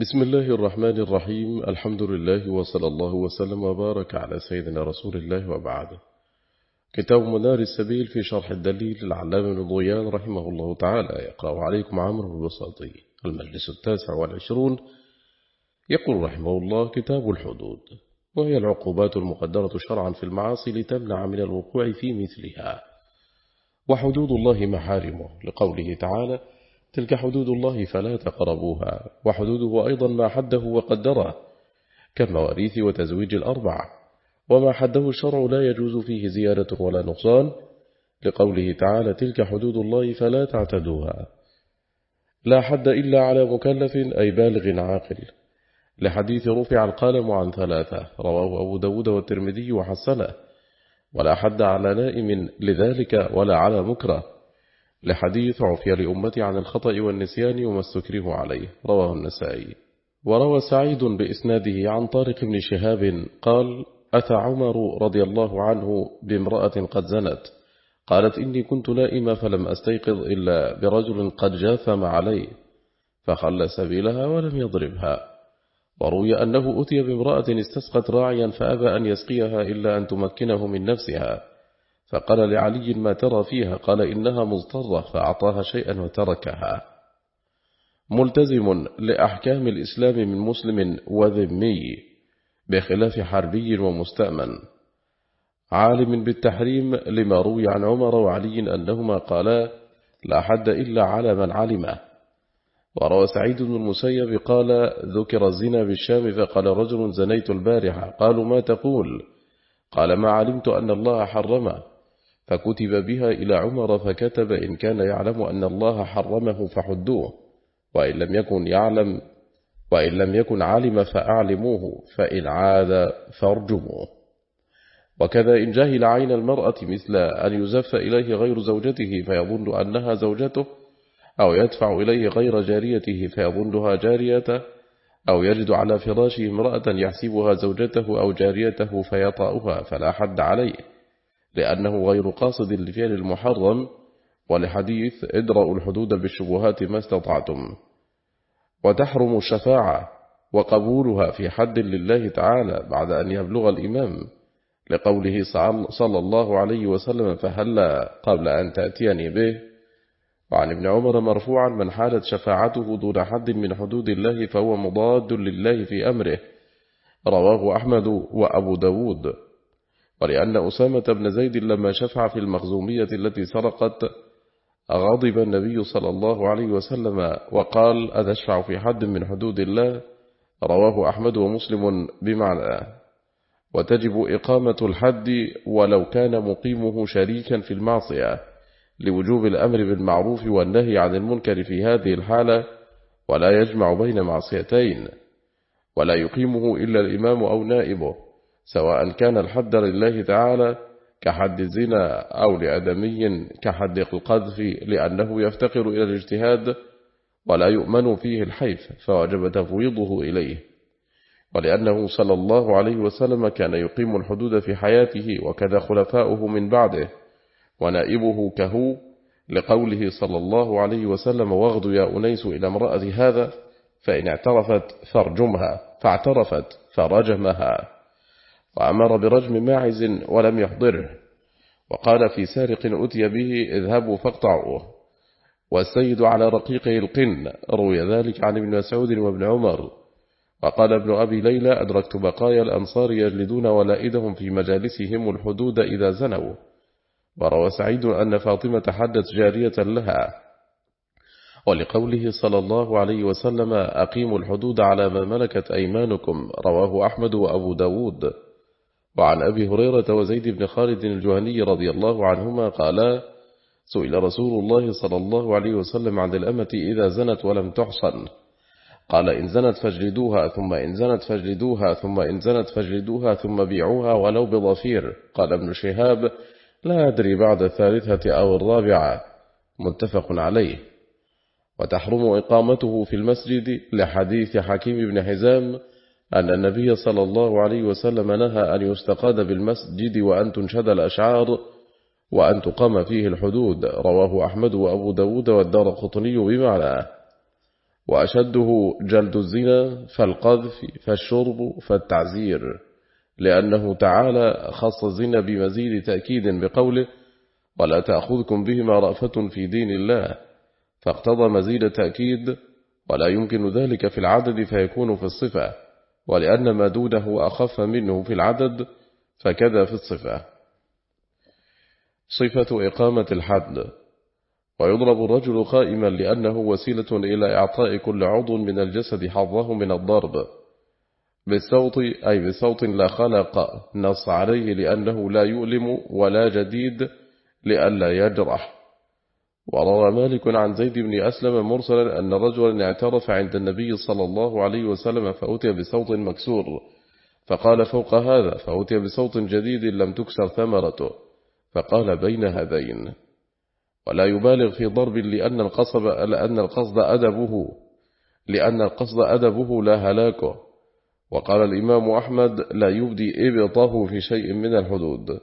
بسم الله الرحمن الرحيم. الحمد لله وصلى الله وسلم وبارك على سيدنا رسول الله وبعد. كتاب منار السبيل في شرح الدليل العلام بن ضيان رحمه الله تعالى. يقرأ عليكم عمرو البساطي المجلس التاسع والعشرون. يقول رحمه الله كتاب الحدود وهي العقوبات المقدرة شرعا في المعاصي لتمنع من الوقوع في مثلها. وحدود الله محارمه لقوله تعالى تلك حدود الله فلا تقربوها وحدوده أيضا ما حده وقدره كالمواريث وتزويج الأربع وما حده الشرع لا يجوز فيه زيادة ولا نقصان لقوله تعالى تلك حدود الله فلا تعتدوها. لا حد إلا على مكلف أي بالغ عاقل. لحديث رفع القلم عن ثلاثة رواه أبو داود والترمذي وحسنه ولا حد على نائم لذلك ولا على مكره. لحديث عفي لأمتي عن الخطأ والنسيان وما استكره عليه. رواه النسائي. وروى سعيد بإسناده عن طارق بن شهاب قال أتى عمر رضي الله عنه بامرأة قد زنت. قالت إني كنت نائمة فلم أستيقظ إلا برجل قد جاثم عليه فخل سبيلها ولم يضربها. وروي أنه أتي بامرأة استسقت راعيا فأبى أن يسقيها إلا أن تمكنه من نفسها. فقال لعلي ما ترى فيها قال إنها مضطرة فأعطاها شيئا وتركها. ملتزم لأحكام الإسلام من مسلم وذمي بخلاف حربي ومستأمن. عالم بالتحريم لما روي عن عمر وعلي أنهما قالا لا حد إلا على من علمه وروى سعيد بن المسيب قال ذكر الزنا بالشام فقال رجل زنيت البارحة قالوا ما تقول؟ قال ما علمت أن الله حرمه فكتب بها إلى عمر فكتب إن كان يعلم أن الله حرمه فحدوه وإن لم يكن يعلم وإن لم يكن علم فأعلموه فإن عاد فارجموه. وكذا إن جهل عين المرأة مثل أن يزف إليه غير زوجته فيظن أنها زوجته أو يدفع إليه غير جاريته فيظنها جاريته أو يجد على فراشه امرأة يحسبها زوجته أو جاريته فيطأها فلا حد عليه. لأنه غير قاصد لفعل المحرم ولحديث ادرأوا الحدود بالشبهات ما استطعتم. وتحرم الشفاعة وقبولها في حد لله تعالى بعد أن يبلغ الإمام لقوله صلى الله عليه وسلم فهلا قبل أن تأتيني به. وعن ابن عمر مرفوعا من حالت شفاعته دون حد من حدود الله فهو مضاد لله في أمره. رواه أحمد وأبو داود. ولأن أسامة بن زيد لما شفع في المخزومية التي سرقت غضب النبي صلى الله عليه وسلم وقال أتشفع في حد من حدود الله؟ رواه أحمد ومسلم بمعنى. وتجب إقامة الحد ولو كان مقيمه شريكا في المعصية لوجوب الأمر بالمعروف والنهي عن المنكر في هذه الحالة ولا يجمع بين معصيتين ولا يقيمه إلا الإمام أو نائبه. سواء كان الحد لله تعالى كحد الزنا أو لأدمي كحد القذف لأنه يفتقر إلى الاجتهاد ولا يؤمن فيه الحيف فوجب تفويضه إليه. ولأنه صلى الله عليه وسلم كان يقيم الحدود في حياته وكذا خلفاؤه من بعده ونائبه كهو لقوله صلى الله عليه وسلم واغد يا أنيس إلى امرأة هذا فإن اعترفت فارجمها فاعترفت فرجمها. وأمر برجم ماعز ولم يحضره وقال في سارق أتي به اذهبوا فاقطعوه والسيد على رقيقه القن روي ذلك عن ابن مسعود وابن عمر وقال ابن أبي ليلى أدركت بقايا الأنصار يجلدون ولائدهم في مجالسهم الحدود إذا زنوا وروى سعيد أن فاطمة حدت جارية لها ولقوله صلى الله عليه وسلم أقيموا الحدود على ما ملكت أيمانكم رواه أحمد وأبو داود. وعن أبي هريرة وزيد بن خالد الجهني رضي الله عنهما قالا سئل رسول الله صلى الله عليه وسلم عن الأمة إذا زنت ولم تحصن. قال إن زنت فاجلدوها ثم إن زنت فاجلدوها ثم إن زنت فاجلدوها ثم بيعوها ولو بضفير. قال ابن شهاب لا أدري بعد الثالثة أو الرابعة. متفق عليه. وتحرم إقامته في المسجد لحديث حكيم بن حزام أن النبي صلى الله عليه وسلم نهى أن يستقاد بالمسجد وأن تنشد الأشعار وأن تقام فيه الحدود. رواه أحمد وأبو داود والدار قطني بمعنى. وأشده جلد الزنا فالقذف فالشرب فالتعزير لأنه تعالى خص الزنا بمزيد تأكيد بقوله ولا تأخذكم بهما رأفة في دين الله فاقتضى مزيد تأكيد ولا يمكن ذلك في العدد فيكون في الصفة ولأن ما دونه أخف منه في العدد فكذا في الصفة. صفة إقامة الحد ويضرب الرجل قائما لأنه وسيلة إلى إعطاء كل عضو من الجسد حظه من الضرب. بالصوت أي بصوت لا خلق نص عليه لأنه لا يؤلم ولا جديد لئلا يجرح. وروى مالك عن زيد بن أسلم مرسلا أن رجلا اعترف عند النبي صلى الله عليه وسلم فأتي بصوت مكسور فقال فوق هذا فأتي بصوت جديد لم تكسر ثمرته فقال بين هذين. ولا يبالغ في ضرب لأن القصد, لأن القصد أدبه لأن القصد أدبه لا هلاكه. وقال الإمام أحمد لا يبدي إبطه في شيء من الحدود.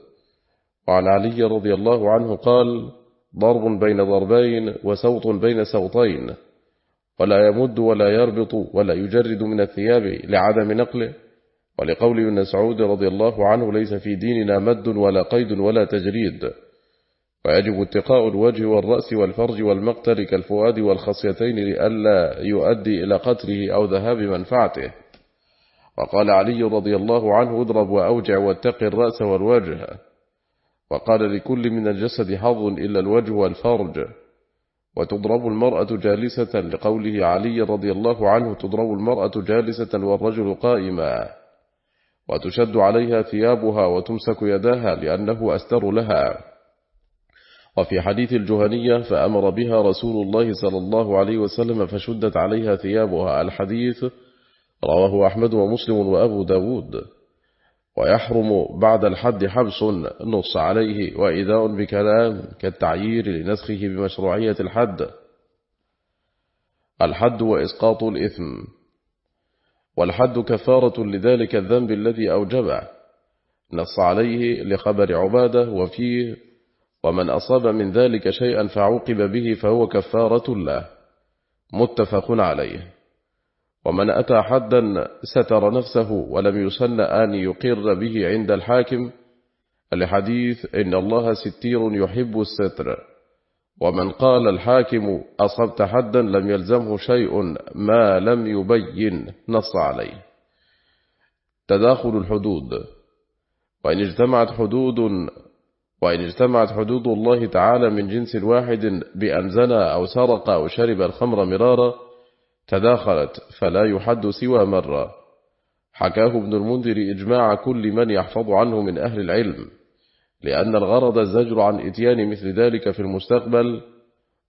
وعن علي رضي الله عنه قال ضرب بين ضربين وسوط بين سوطين ولا يمد ولا يربط ولا يجرد من الثياب لعدم نقله. ولقول ابن سعود رضي الله عنه ليس في ديننا مد ولا قيد ولا تجريد. ويجب اتقاء الوجه والرأس والفرج والمقتل كالفؤاد والخصيتين لئلا يؤدي إلى قتله أو ذهاب منفعته. وقال علي رضي الله عنه اضرب وأوجع واتق الرأس والوجه. وقال لكل من الجسد حظ إلا الوجه والفرج. وتضرب المرأة جالسة لقوله علي رضي الله عنه تضرب المرأة جالسة والرجل قائما. وتشد عليها ثيابها وتمسك يداها لأنه أستر لها. وفي حديث الجهنية فأمر بها رسول الله صلى الله عليه وسلم فشدت عليها ثيابها. الحديث رواه أحمد ومسلم وأبو داود. ويحرم بعد الحد حبس نص عليه وإذاء بكلام كالتعيير لنسخه بمشروعية الحد. الحد وإسقاط الإثم. والحد كفارة لذلك الذنب الذي أوجبه. نص عليه لخبر عبادة وفيه ومن أصاب من ذلك شيئا فعوقب به فهو كفارة له. متفق عليه. ومن أتى حدا ستر نفسه ولم يسن أن يقر به عند الحاكم الحديث إن الله ستير يحب الستر. ومن قال الحاكم أصبت حدا لم يلزمه شيء ما لم يبين نص عليه. تداخل الحدود. وإن اجتمعت حدود وإن اجتمعت حدود الله تعالى من جنس واحد بأن زنى أو سرق أو شرب الخمر مرارا تداخلت فلا يحد سوى مرة. حكاه ابن المنذر إجماع كل من يحفظ عنه من أهل العلم لأن الغرض الزجر عن إتيان مثل ذلك في المستقبل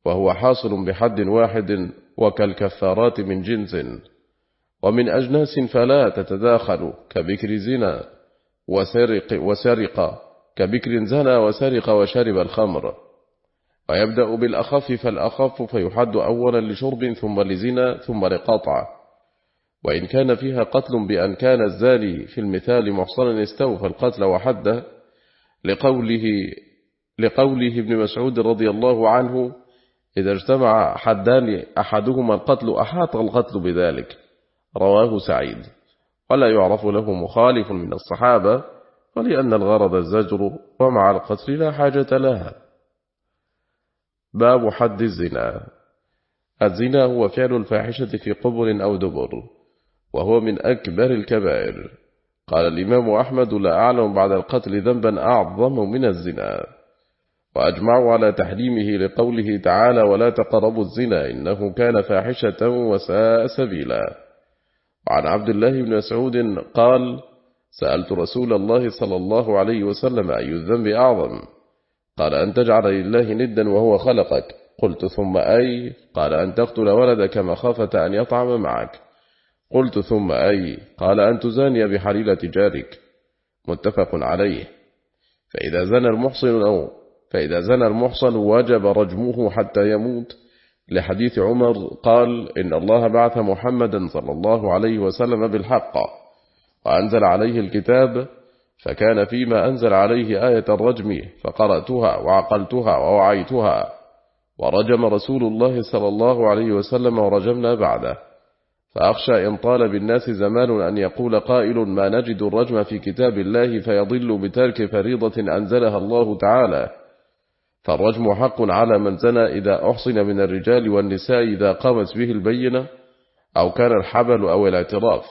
وهو حاصل بحد واحد وكالكفارات من جنس. ومن أجناس فلا تتداخل كبكر زنا وسرق, وسرق كبكر زنا وسرق وشرب الخمر. ويبدأ بالأخف فالأخف فيحد أولا لشرب ثم لزنا ثم لقطع. وإن كان فيها قتل بأن كان الزالي في المثال محصنا استوفى القتل وحده لقوله, لقوله ابن مسعود رضي الله عنه إذا اجتمع حدان أحدهما القتل أحاط القتل بذلك. رواه سعيد. ولا يعرف له مخالف من الصحابة ولأن الغرض الزجر ومع القتل لا حاجة لها. باب حد الزنا. الزنا هو فعل الفاحشة في قبر أو دبر وهو من أكبر الكبائر. قال الإمام أحمد لا أعلم بعد القتل ذنبا أعظم من الزنا. وأجمعوا على تحريمه لقوله تعالى ولا تقربوا الزنا إنه كان فاحشة وساء سبيلا. وعن عبد الله بن مسعود قال سألت رسول الله صلى الله عليه وسلم أي الذنب أعظم؟ قال أن تجعل لله ندا وهو خلقك. قلت ثم أي؟ قال أن تقتل ولدك مخافة أن يطعم معك. قلت ثم أي؟ قال أن تزاني بحليلة جارك متفق عليه. فإذا زنى المحصن أو فإذا زنى المحصن وجب رجمه حتى يموت. لحديث عمر قال إن الله بعث محمدا صلى الله عليه وسلم بالحق. وأنزل عليه الكتاب فكان فيما أنزل عليه آية الرجم فقرأتها وعقلتها ووعيتها. ورجم رسول الله صلى الله عليه وسلم ورجمنا بعده. فأخشى إن طال بالناس زمان أن يقول قائل ما نجد الرجم في كتاب الله فيضل بترك فريضة أنزلها الله تعالى. فالرجم حق على من زنى إذا أحصن من الرجال والنساء إذا قامت به البينة أو كان الحبل أو الاعتراف.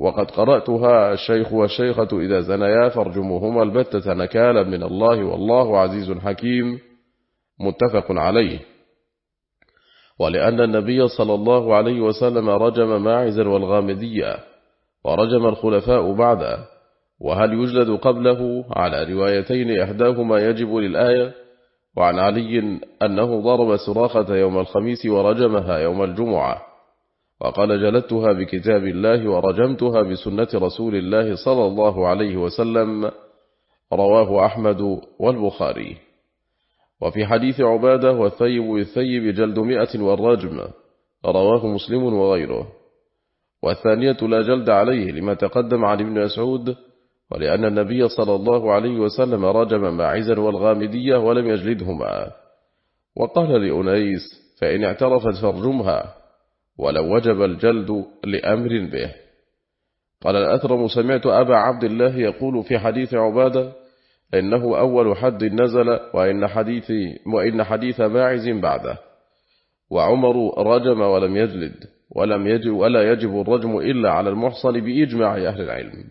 وقد قرأتها الشيخ والشيخة إذا زنيا فارجموهما البتة نكالا من الله والله عزيز حكيم متفق عليه. ولأن النبي صلى الله عليه وسلم رجم ماعزا والغامدية ورجم الخلفاء بعده وهل يجلد قبله؟ على روايتين إحداهما يجب للآية وعن علي أنه ضرب سراخة يوم الخميس ورجمها يوم الجمعة. وقال جلدتها بكتاب الله ورجمتها بسنة رسول الله صلى الله عليه وسلم رواه أحمد والبخاري. وفي حديث عبادة والثيب والثيب جلد مئة والرجم رواه مسلم وغيره. والثانية لا جلد عليه لما تقدم عن ابن أسعود ولأن النبي صلى الله عليه وسلم رجم معزا والغامدية ولم يجلدهما. وقال لأنيس فإن اعترفت فارجمها. ولو وجب الجلد لأمر به. قال الأثرم سمعت أبا عبد الله يقول في حديث عبادة إنه أول حد نزل وإن حديث, وإن حديث ماعز بعده. وعمر رجم ولم يجلد ولم يجب ولا يجب الرجم إلا على المحصن بإجماع أهل العلم.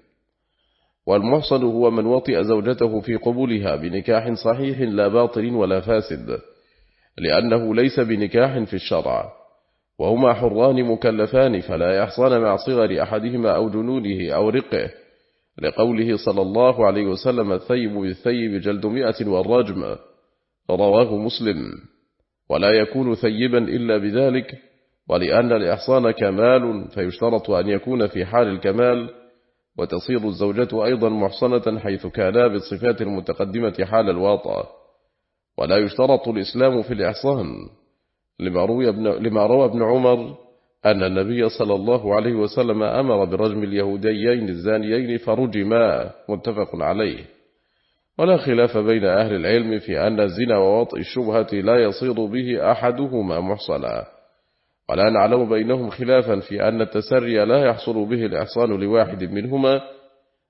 والمحصن هو من وطئ زوجته في قبولها بنكاح صحيح لا باطل ولا فاسد لأنه ليس بنكاح في الشرع. وهما حران مكلفان فلا يحصن مع صغر أحدهما أو جنونه أو رقه. لقوله صلى الله عليه وسلم الثيب بالثيب جلد مئة والرجم. رواه مسلم. ولا يكون ثيبا إلا بذلك ولأن الإحصان كمال فيشترط أن يكون في حال الكمال. وتصير الزوجة أيضا محصنة حيث كانا بالصفات المتقدمة حال الواطة ولا يشترط الإسلام في الإحصان. لما روى ابن, عمر أن النبي صلى الله عليه وسلم أمر برجم اليهوديين الزانيين فرجما متفق عليه. ولا خلاف بين أهل العلم في أن الزنا ووطء الشبهة لا يصير به أحدهما محصنا. ولا نعلم بينهم خلافا في أن التسري لا يحصل به الإحصان لواحد منهما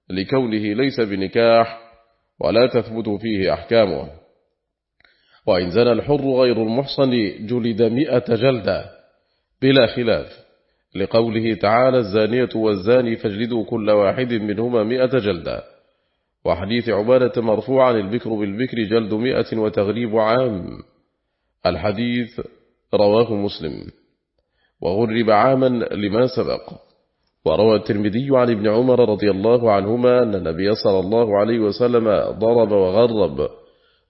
لكونه ليس بنكاح ولا تثبت فيه أحكامه. وإن زنى الحر غير المحصن جلد مئة جلدة. بلا خلاف. لقوله تعالى الزانية والزاني فاجلدوا كل واحد منهما مئة جلدة. وحديث عبادة مرفوعا البكر بالبكر جلد مئة وتغريب عام. الحديث رواه مسلم. وغرب عاما لما سبق. وروى الترمذي عن ابن عمر رضي الله عنهما أن النبي صلى الله عليه وسلم ضرب وغرب.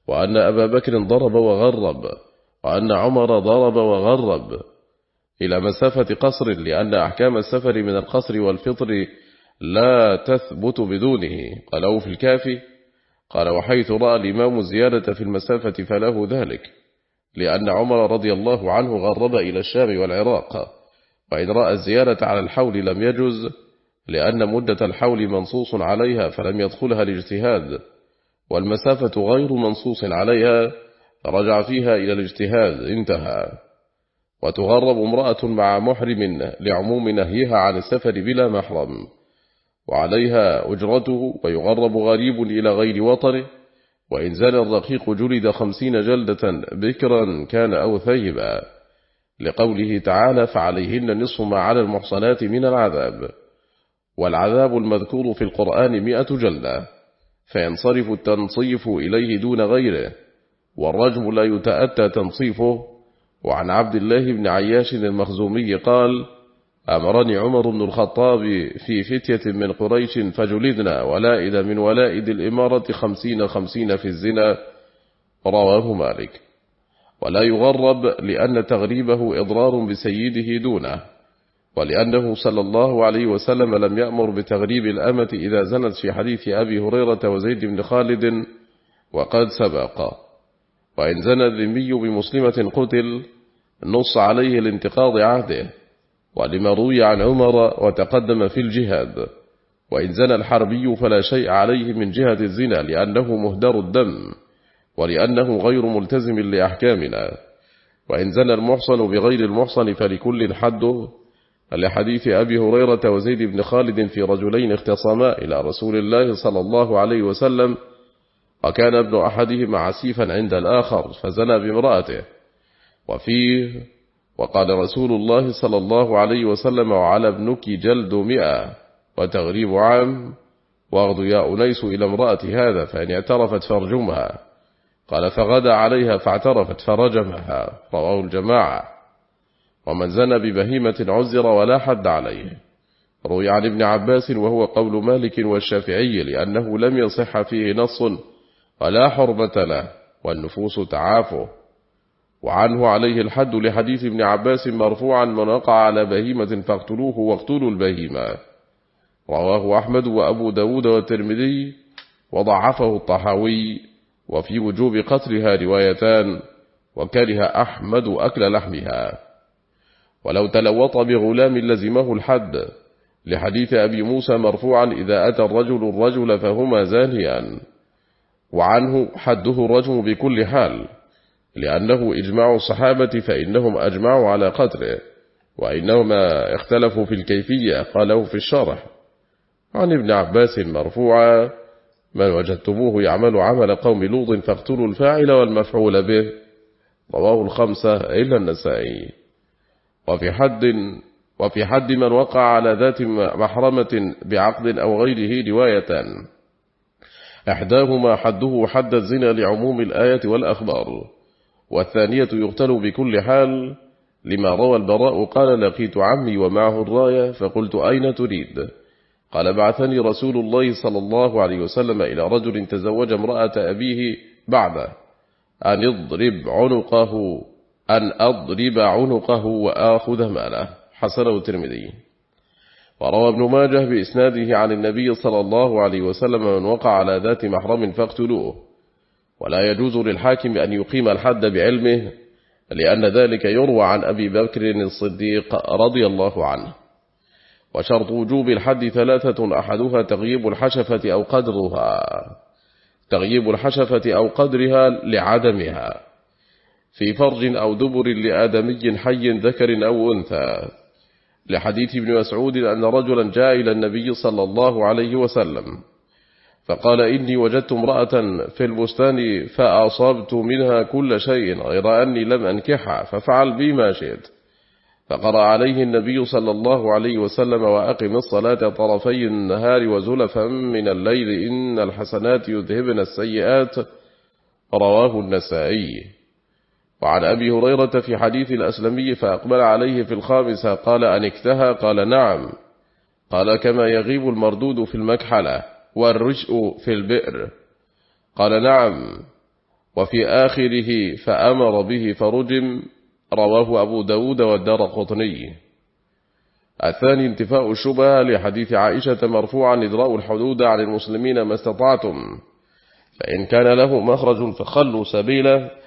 وأن أبا بكر ضرب وغرب وأن عمر ضرب وغرب. إلى مسافة قصر لأن أحكام السفر من القصر والفطر لا تثبت بدونه. قاله في الكافي قال وحيث رأى الإمام زيادة في المسافة فله ذلك لأن عمر رضي الله عنه غرب إلى الشام والعراق. وإن رأى الزيادة على الحول لم يجز لأن مدة الحول منصوص عليها فلم يدخلها الاجتهاد. والمسافة غير منصوص عليها رجع فيها إلى الاجتهاد انتهى. وتغرب امرأة مع محرم لعموم نهيها عن السفر بلا محرم. وعليها أجرته ويغرب غريب إلى غير وطنه. وإن زال الرقيق جلد خمسين جلدة بكرا كان أو ثيبا. لقوله تعالى فعليهن نصف ما على المحصنات من العذاب والعذاب المذكور في القرآن مئة جلدة. فينصرف التنصيف إليه دون غيره والرجم لا يتأتى تنصيفه. وعن عبد الله بن عياش المخزومي قال أمرني عمر بن الخطاب في فتية من قريش فجلدنا ولائد من ولائد الإمارة خمسين خمسين في الزنا. رواه مالك. ولا يغرب لأن تغريبه إضرار بسيده دونه. ولأنه صلى الله عليه وسلم لم يأمر بتغريب الأمة إذا زنت في حديث أبي هريرة وزيد بن خالد وقد سبق. وإن زنى الذمي بمسلمة قتل نص عليه لانتقاض عهده. ولما روي عن عمر وتقدم في الجهاد. وإن زنى الحربي فلا شيء عليه من جهة الزنا لأنه مهدر الدم. ولأنه غير ملتزم لأحكامنا. وإن زنى المحصن بغير المحصن فلكل حده لحديث أبي هريرة وزيد بن خالد في رجلين اختصاما إلى رسول الله صلى الله عليه وسلم وكان ابن أحدهما عسيفا عند الآخر فزنى بامرأته. وفيه وقال رسول الله صلى الله عليه وسلم وعلى ابنك جلد مئة وتغريب عام واغض يا أنيس إلى امرأة هذا فإن اعترفت فارجمها. قال فغدا عليها فاعترفت فرجمها. رواه الجماعة. ومن زنى ببهيمة عزر ولا حد عليه. روي عن ابن عباس وهو قول مالك والشافعي لأنه لم يصح فيه نص ولا حرمة له والنفوس تعافه. وعنه عليه الحد لحديث ابن عباس مرفوعا من وقع على بهيمة فاقتلوه واقتلوا البهيمة. رواه أحمد وأبو داود والترمذي وضعفه الطحاوي. وفي وجوب قتلها روايتان وكره أحمد أكل لحمها. ولو تلوط بغلام لزمه الحد. لحديث أبي موسى مرفوعا إذا أتى الرجل الرجل فهما زانيان وعنه حده الرجم بكل حال لأنه إجماع الصحابة فإنهم أجمعوا على قدره. وإنهما اختلفوا في الكيفية قاله في الشرح. عن ابن عباس مرفوعا من وجدتموه يعمل عمل قوم لوط فاقتلوا الفاعل والمفعول به. رواه الخمسة إلا النسائي. وفي حد وفي حد من وقع على ذات محرمة بعقد أو غيره رواية. إحداهما حده حد الزنا لعموم الآية والأخبار. والثانية يقتل بكل حال. لما روى البراء قال لقيت عمي ومعه الراية فقلت أين تريد؟ قال بعثني رسول الله صلى الله عليه وسلم إلى رجل تزوج امرأة أبيه بعد أن اضرب عنقه أن أضرب عنقه وآخذ ماله. حسنه الترمذي. وروى ابن ماجه بإسناده عن النبي صلى الله عليه وسلم من وقع على ذات محرم فاقتلوه. ولا يجوز للحاكم أن يقيم الحد بعلمه لأن ذلك يروى عن أبي بكر الصديق رضي الله عنه. وشرط وجوب الحد ثلاثة أحدها تغييب الحشفة أو قدرها. تغييب الحشفة أو قدرها لعدمها. في فرج أو دبر لآدمي حي ذكر أو أنثى. لحديث ابن مسعود أن رجلا جاء إلى النبي صلى الله عليه وسلم فقال إني وجدت امرأة في البستان فأصبت منها كل شيء غير أني لم أنكحها ففعل بي ما شئت. فقرأ عليه النبي صلى الله عليه وسلم وأقم الصلاة طرفي النهار وزلفا من الليل إن الحسنات يذهبن السيئات. رواه النسائي. وعن أبي هريرة في حديث الأسلمي فأقبل عليه في الخامسة قال أنكتها قال نعم. قال كما يغيب المردود في المكحلة والرشء في البئر. قال نعم. وفي آخره فأمر به فرجم. رواه أبو داود والدار قطني. الثاني انتفاء الشبهة لحديث عائشة مرفوعا إدراء الحدود عن المسلمين ما استطعتم فإن كان له مخرج فخلوا سبيله.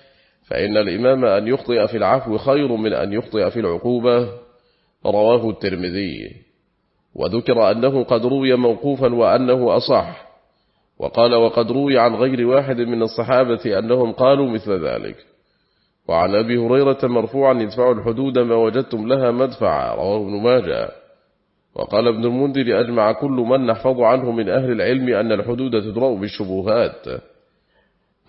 فإن الإمام أن يخطئ في العفو خير من أن يخطئ في العقوبة. رواه الترمذي. وذكر أنه قد روي موقوفا وأنه أصح. وقال وقد روي عن غير واحد من الصحابة أنهم قالوا مثل ذلك. وعن أبي هريرة مرفوعا يدفع الحدود ما وجدتم لها مدفعا. رواه ابن ماجه. وقال ابن المنذر أجمع كل من نحفظ عنه من أهل العلم أن الحدود تدرأ بالشبهات.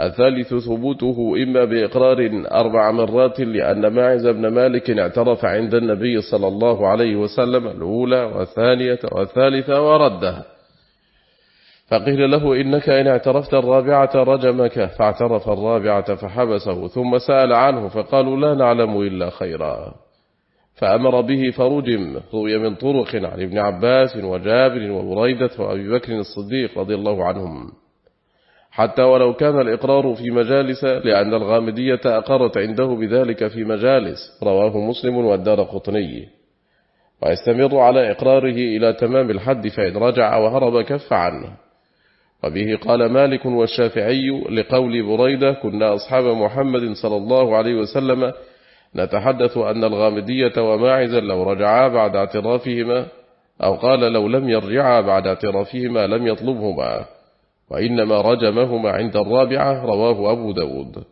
الثالث ثبوته إما بإقرار أربع مرات لأن ماعز بن مالك اعترف عند النبي صلى الله عليه وسلم الأولى والثانية والثالثة وردها. فقيل له إنك إن اعترفت الرابعة رجمك فاعترف الرابعة فحبسه ثم سأل عنه فقالوا لا نعلم إلا خيرا. فأمر به فرجم روي من طرق عن ابن عباس وجابر وبريدة وأبي بكر الصديق رضي الله عنهم. حتى ولو كان الإقرار في مجالس لأن الغامدية أقرت عنده بذلك في مجالس. رواه مسلم والدار قطني. ويستمر على إقراره إلى تمام الحد فإن رجع وهرب كف عنه. وبه قال مالك والشافعي لقول بريدة كنا أصحاب محمد صلى الله عليه وسلم. نتحدث أن الغامدية وماعزا لو رجعا بعد اعترافهما أو قال لو لم يرجعا بعد اعترافهما لم يطلبهما. وإنما رجمهما عند الرابعة رواه أبو داود.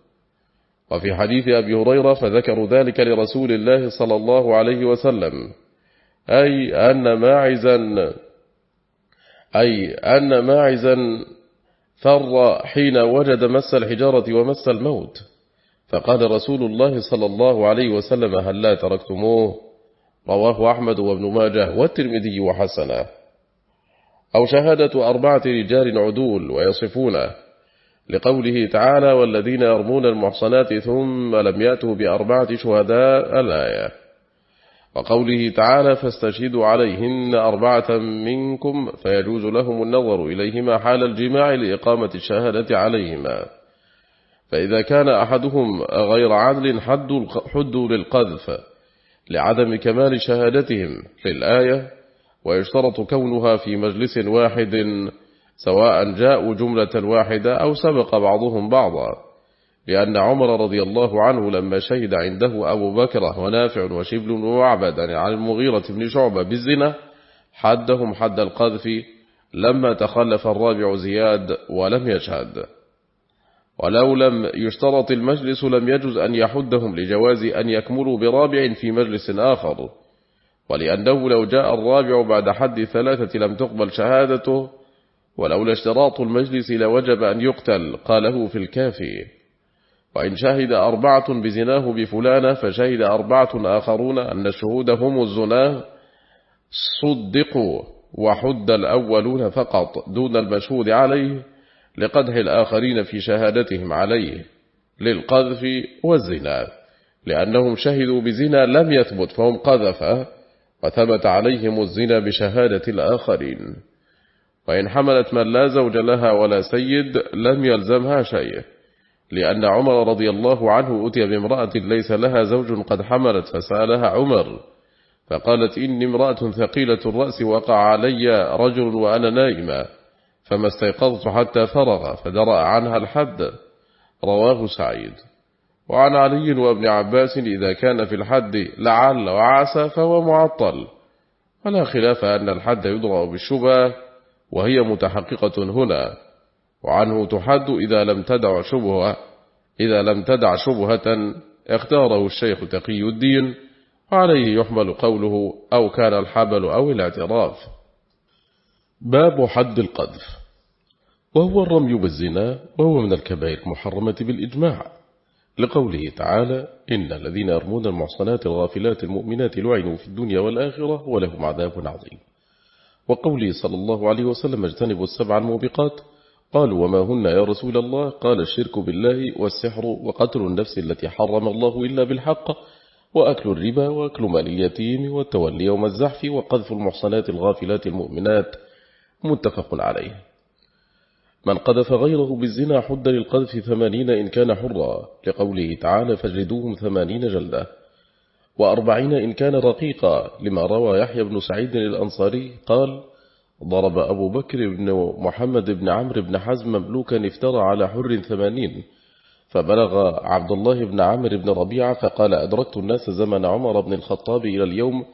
وفي حديث أبي هريرة فذكروا ذلك لرسول الله صلى الله عليه وسلم أي أن ماعزا أي أن ماعزا فر حين وجد مس الحجارة ومس الموت. فقال رسول الله صلى الله عليه وسلم هل لا تركتموه؟ رواه أحمد وابن ماجه والترمذي وحسنه. أو شهادة أربعة رجال عدول ويصفونه لقوله تعالى والذين يرمون المحصنات ثم لم يأتوا بأربعة شهداء الآية وقوله تعالى فاستشهدوا عليهن أربعة منكم فيجوز لهم النظر إليهما حال الجماع لإقامة الشهادة عليهما. فإذا كان أحدهم غير عدل حدوا للقذف لعدم كمال شهادتهم في الآية ويشترط كونها في مجلس واحد سواء جاءوا جملة واحدة أو سبق بعضهم بعضا لأن عمر رضي الله عنه لما شهد عنده أبو بكر ونافع وشبل وعبد عن المغيرة بن شعبة بالزنا حدهم حد القذف لما تخلف الرابع زياد ولم يشهد. ولو لم يشترط المجلس لم يجز أن يحدهم لجواز أن يكملوا برابع في مجلس آخر. ولأنه لو جاء الرابع بعد حد ثلاثة لم تقبل شهادته ولولا اشتراط المجلس لوجب أن يقتل قاله في الكافي. وإن شهد أربعة بزناه بفلانة فشهد أربعة آخرون أن الشهود هم الزناه صدقوا وحد الأولون فقط دون المشهود عليه لقدح الآخرين في شهادتهم عليه للقذف والزنا. لأنهم شهدوا بزنا لم يثبت فهم قذف وثبت عليهم الزنا بشهادة الآخرين. وإن حملت من لا زوج لها ولا سيد لم يلزمها شيء لأن عمر رضي الله عنه أتي بامرأة ليس لها زوج قد حملت فسألها عمر فقالت إني امرأة ثقيلة الرأس وقع علي رجل وأنا نائمة فما استيقظت حتى فرغ فدرأ عنها الحد. رواه سعيد. وعن علي وابن عباس إذا كان في الحد لعل وعسى فهو معطل. ولا خلاف أن الحد يضرأ بالشبه وهي متحققة هنا. وعنه تحد إذا لم تدع شبهة إذا لم تدع شبهة اختاره الشيخ تقي الدين وعليه يحمل قوله أو كان الحبل أو الاعتراف. باب حد القذف. وهو الرمي بالزنا وهو من الكبائر المحرمة بالإجماع. لقوله تعالى إن الذين يرمون المحصنات الغافلات المؤمنات لعنوا في الدنيا والآخرة ولهم عذاب عظيم. وقوله صلى الله عليه وسلم اجتنبوا السبع الموبقات. قالوا وما هن يا رسول الله؟ قال الشرك بالله والسحر وقتل النفس التي حرم الله إلا بالحق وأكل الربا وأكل مال اليتيم والتولي يوم الزحف وقذف المحصنات الغافلات المؤمنات. متفق عليه. من قذف غيره بالزنا حد للقذف ثمانين إن كان حرا. لقوله تعالى فاجلدوهم ثمانين جلدة. وأربعين إن كان رقيقا. لما روى يحيى بن سعيد الأنصاري قال ضرب أبو بكر بن محمد بن عمرو بن حزم مملوكا افترى على حر ثمانين. فبلغ عبد الله بن عمرو بن ربيعة فقال أدركت الناس زمن عمر بن الخطاب إلى اليوم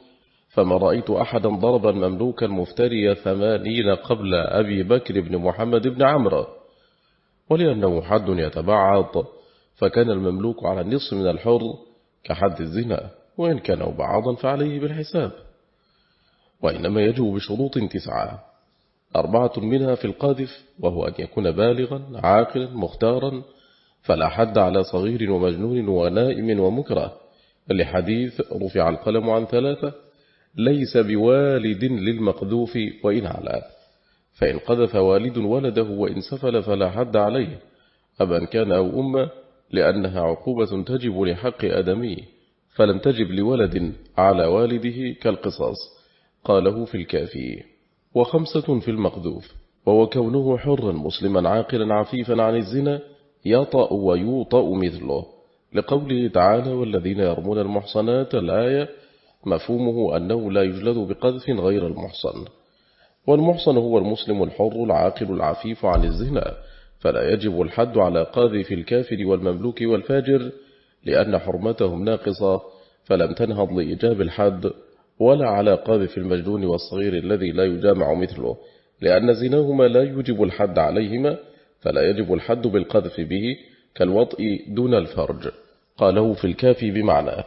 فما رأيت أحدا ضربا مملوكا مفتريا ثمانين قبل أبي بكر بن محمد بن عمرو. ولأنه حد يتبعض فكان المملوك على النصف من الحر كحد الزنا وإن كان بعضا فعليه بالحساب. وإنما يجب بشروط تسعة. أربعة منها في القاذف وهو أن يكون بالغا عاقلا مختارا فلا حد على صغير ومجنون ونائم ومكره. لحديث رفع القلم عن ثلاثة ليس بوالد للمقذوف وإن علا فإن قذف والد ولده وإن سفل فلا حد عليه. أبا كان أو أمة لأنها عقوبة تجب لحق أدمي فلم تجب لولد على والده كالقصاص قاله في الكافي. وخمسة في المقذوف وهو كونه حرا مسلما عاقلا عفيفا عن الزنا يطأ ويوطأ مثله لقوله تعالى والذين يرمون المحصنات الآية مفهومه أنه لا يجلد بقذف غير المحصن. والمحصن هو المسلم الحر العاقل العفيف عن الزنا فلا يجب الحد على قاذف الكافر والمملوك والفاجر لأن حرمتهم ناقصة فلم تنهض لإجاب الحد ولا على قاذف المجنون والصغير الذي لا يجامع مثله لأن زناهما لا يجب الحد عليهما فلا يجب الحد بالقذف به كالوطء دون الفرج. قاله في الكافي بمعنى.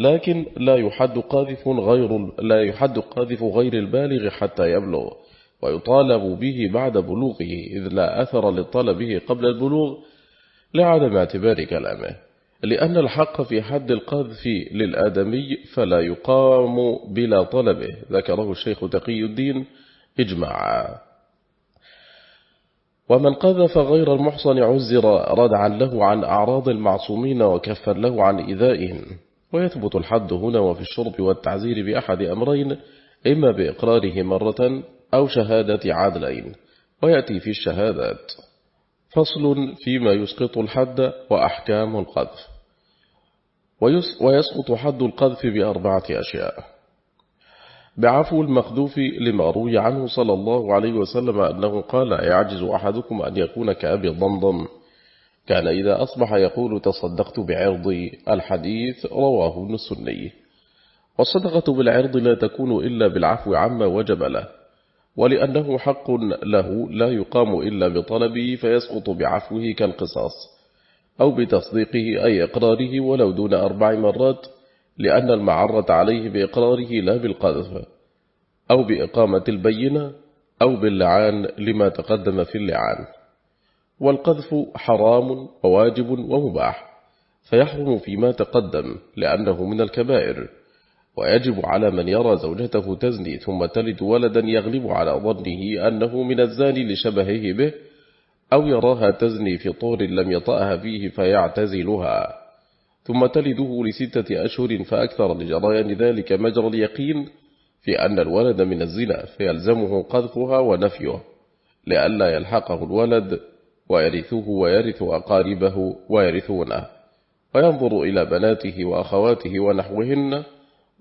لكن لا يحد قاذف غير لا يحد قاذف غير البالغ حتى يبلغ ويطالب به بعد بلوغه إذ لا أثر للطلبه قبل البلوغ لعدم اعتبار كلامه. لأن الحق في حد القذف للآدمي فلا يقام بلا طلبه ذكره الشيخ تقي الدين إجماعا. ومن قذف غير المحصن عزر ردعا له عن أعراض المعصومين وكفا له عن إذائهم. ويثبت الحد هنا وفي الشرب والتعزير بأحد أمرين إما بإقراره مرة أو شهادة عدلين ويأتي في الشهادات. فصل فيما يسقط الحد وأحكام القذف. ويسقط حد القذف بأربعة أشياء. بعفو المخذوف لما روي عنه صلى الله عليه وسلم أنه قال يعجز أحدكم أن يكون كأبي الضمضم كان إذا أصبح يقول تصدقت بعرض الحديث رواه ابن السني. والصدقة بالعرض لا تكون إلا بالعفو عما وجب له ولأنه حق له لا يقام إلا بطلبه فيسقط بعفوه كالقصاص أو بتصديقه أي إقراره ولو دون أربع مرات لأن المعرة عليه بإقراره لا بالقذف أو بإقامة البينة أو باللعان لما تقدم في اللعان. والقذف حرام وواجب ومباح فيحرم فيما تقدم لأنه من الكبائر ويجب على من يرى زوجته تزني ثم تلد ولدا يغلب على ظنه أنه من الزاني لشبهه به أو يراها تزني في طور لم يطأها فيه فيعتزلها ثم تلده لستة أشهر فأكثر لجريان ذلك مجرى اليقين في أن الولد من الزنا فيلزمه قذفها ونفيه لئلا يلحقه الولد ويرثه ويرث أقاربه ويرثونه وينظر إلى بناته وأخواته ونحوهن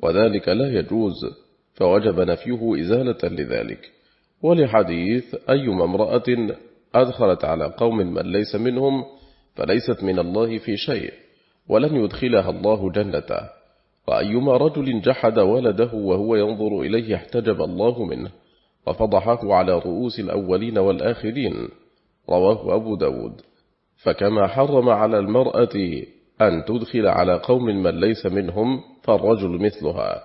وذلك لا يجوز فوجب نفيه إزالة لذلك. ولحديث أيما امرأة أدخلت على قوم من ليس منهم فليست من الله في شيء ولن يدخلها الله جنته وأيما رجل جحد ولده وهو ينظر إليه احتجب الله منه وفضحه على رؤوس الأولين والآخرين. رواه أبو داود. فكما حرم على المرأة أن تدخل على قوم من ليس منهم فالرجل مثلها.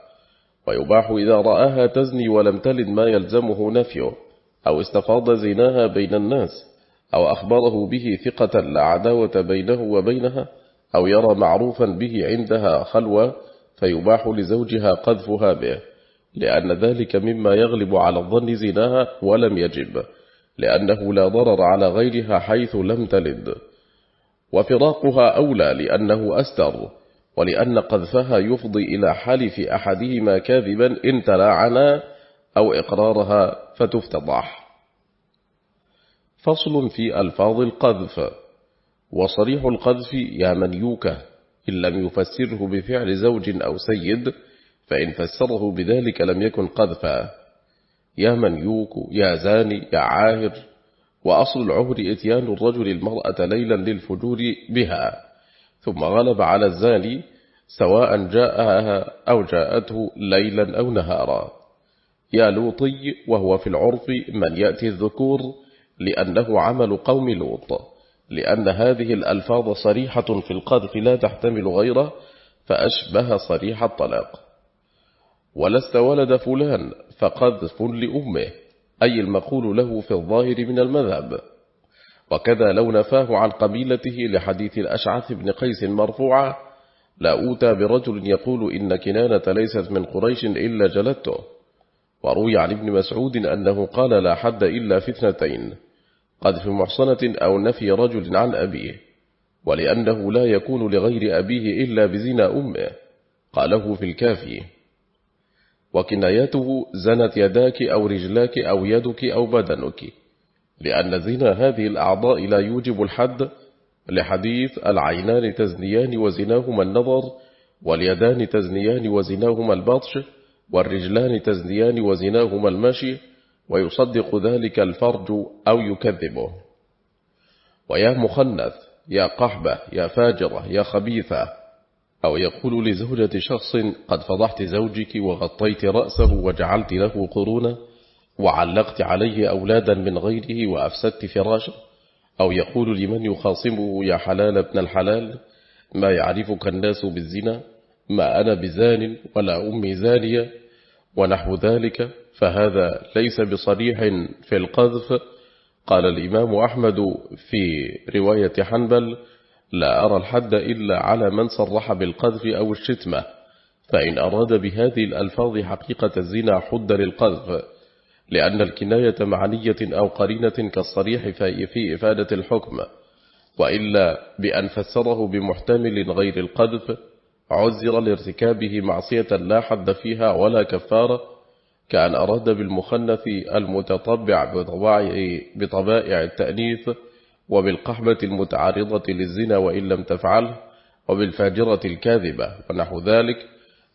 ويباح إذا رآها تزني ولم تلد ما يلزمه نفيه أو استفاض زناها بين الناس أو أخبره به ثقة لا عداوة بينه وبينها أو يرى معروفا به عندها خلوة فيباح لزوجها قذفها به لأن ذلك مما يغلب على الظن زناها ولم يجب. لأنه لا ضرر على غيرها حيث لم تلد. وفراقها أولى لأنه أستر ولأن قذفها يفضي إلى حلف أحدهما كاذبا إن تلاعنا أو إقرارها فتفتضح. فصل في ألفاظ القذف. وصريح القذف يا من يوكه إن لم يفسره بفعل زوج أو سيد فإن فسره بذلك لم يكن قذفا. يا من يوك يا زاني يا عاهر. وأصل العهر إتيان الرجل المرأة ليلا للفجور بها. ثم غلب على الزاني سواء جاءها أو جاءته ليلا أو نهارا. يا لوطي وهو في العرف من يأتي الذكور لأنه عمل قوم لوط. لأن هذه الألفاظ صريحة في القذف لا تحتمل غيره فأشبه صريح الطلاق. ولست ولد فلان فقذف لأمه أي المقول له في الظاهر من المذهب. وكذا لو نفاه عن قبيلته لحديث الأشعث بن قيس مرفوعا لا أوتى برجل يقول إن كنانة ليست من قريش إلا جلدته. وروي عن ابن مسعود أنه قال لا حد إلا في اثنتين قد في محصنة أو نفي رجل عن أبيه ولأنه لا يكون لغير أبيه إلا بزنا أمه قاله في الكافي. وكنايته زنت يداك أو رجلاك أو يدك أو بدنك. لأن زنا هذه الأعضاء لا يوجب الحد لحديث العينان تزنيان وزناهما النظر واليدان تزنيان وزناهما البطش والرجلان تزنيان وزناهما المشي ويصدق ذلك الفرج أو يكذبه. ويا مخنث يا قحبة يا فاجرة يا خبيثة أو يقول لزوجة شخص قد فضحت زوجك وغطيت رأسه وجعلت له قرونا وعلقت عليه أولادا من غيره وأفسدت فراشه؟ أو يقول لمن يخاصمه يا حلال ابن الحلال ما يعرفك الناس بالزنا ما أنا بزان ولا أمي زانية ونحو ذلك فهذا ليس بصريح في القذف. قال الإمام أحمد في رواية حنبل لا أرى الحد إلا على من صرح بالقذف أو الشتمة فإن أراد بهذه الألفاظ حقيقة الزنا حد للقذف لأن الكناية معنية أو قرينة كالصريح في إفادة الحكم وإلا بأن فسره بمحتمل غير القذف عزر لارتكابه معصية لا حد فيها ولا كفارة كأن أراد بالمخنث المتطبع بطبائع التأنيث وبالقحبة المتعارضة للزنا وإن لم تفعله وبالفاجرة الكاذبة ونحو ذلك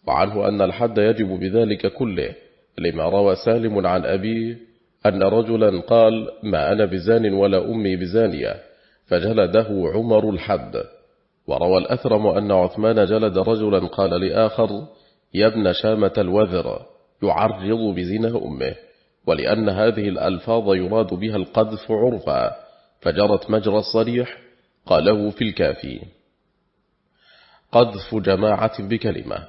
وعنه أن الحد يجب بذلك كله لما روى سالم عن أبيه أن رجلا قال ما أنا بزان ولا أمي بزانية فجلده عمر الحد وروى الأثرم أن عثمان جلد رجلا قال لآخر يا ابن شامة الوذر يعرض بزنا أمه ولأن هذه الألفاظ يراد بها القذف عرفا فجرت مجرى الصريح قاله في الكافي. قذف جماعة بكلمة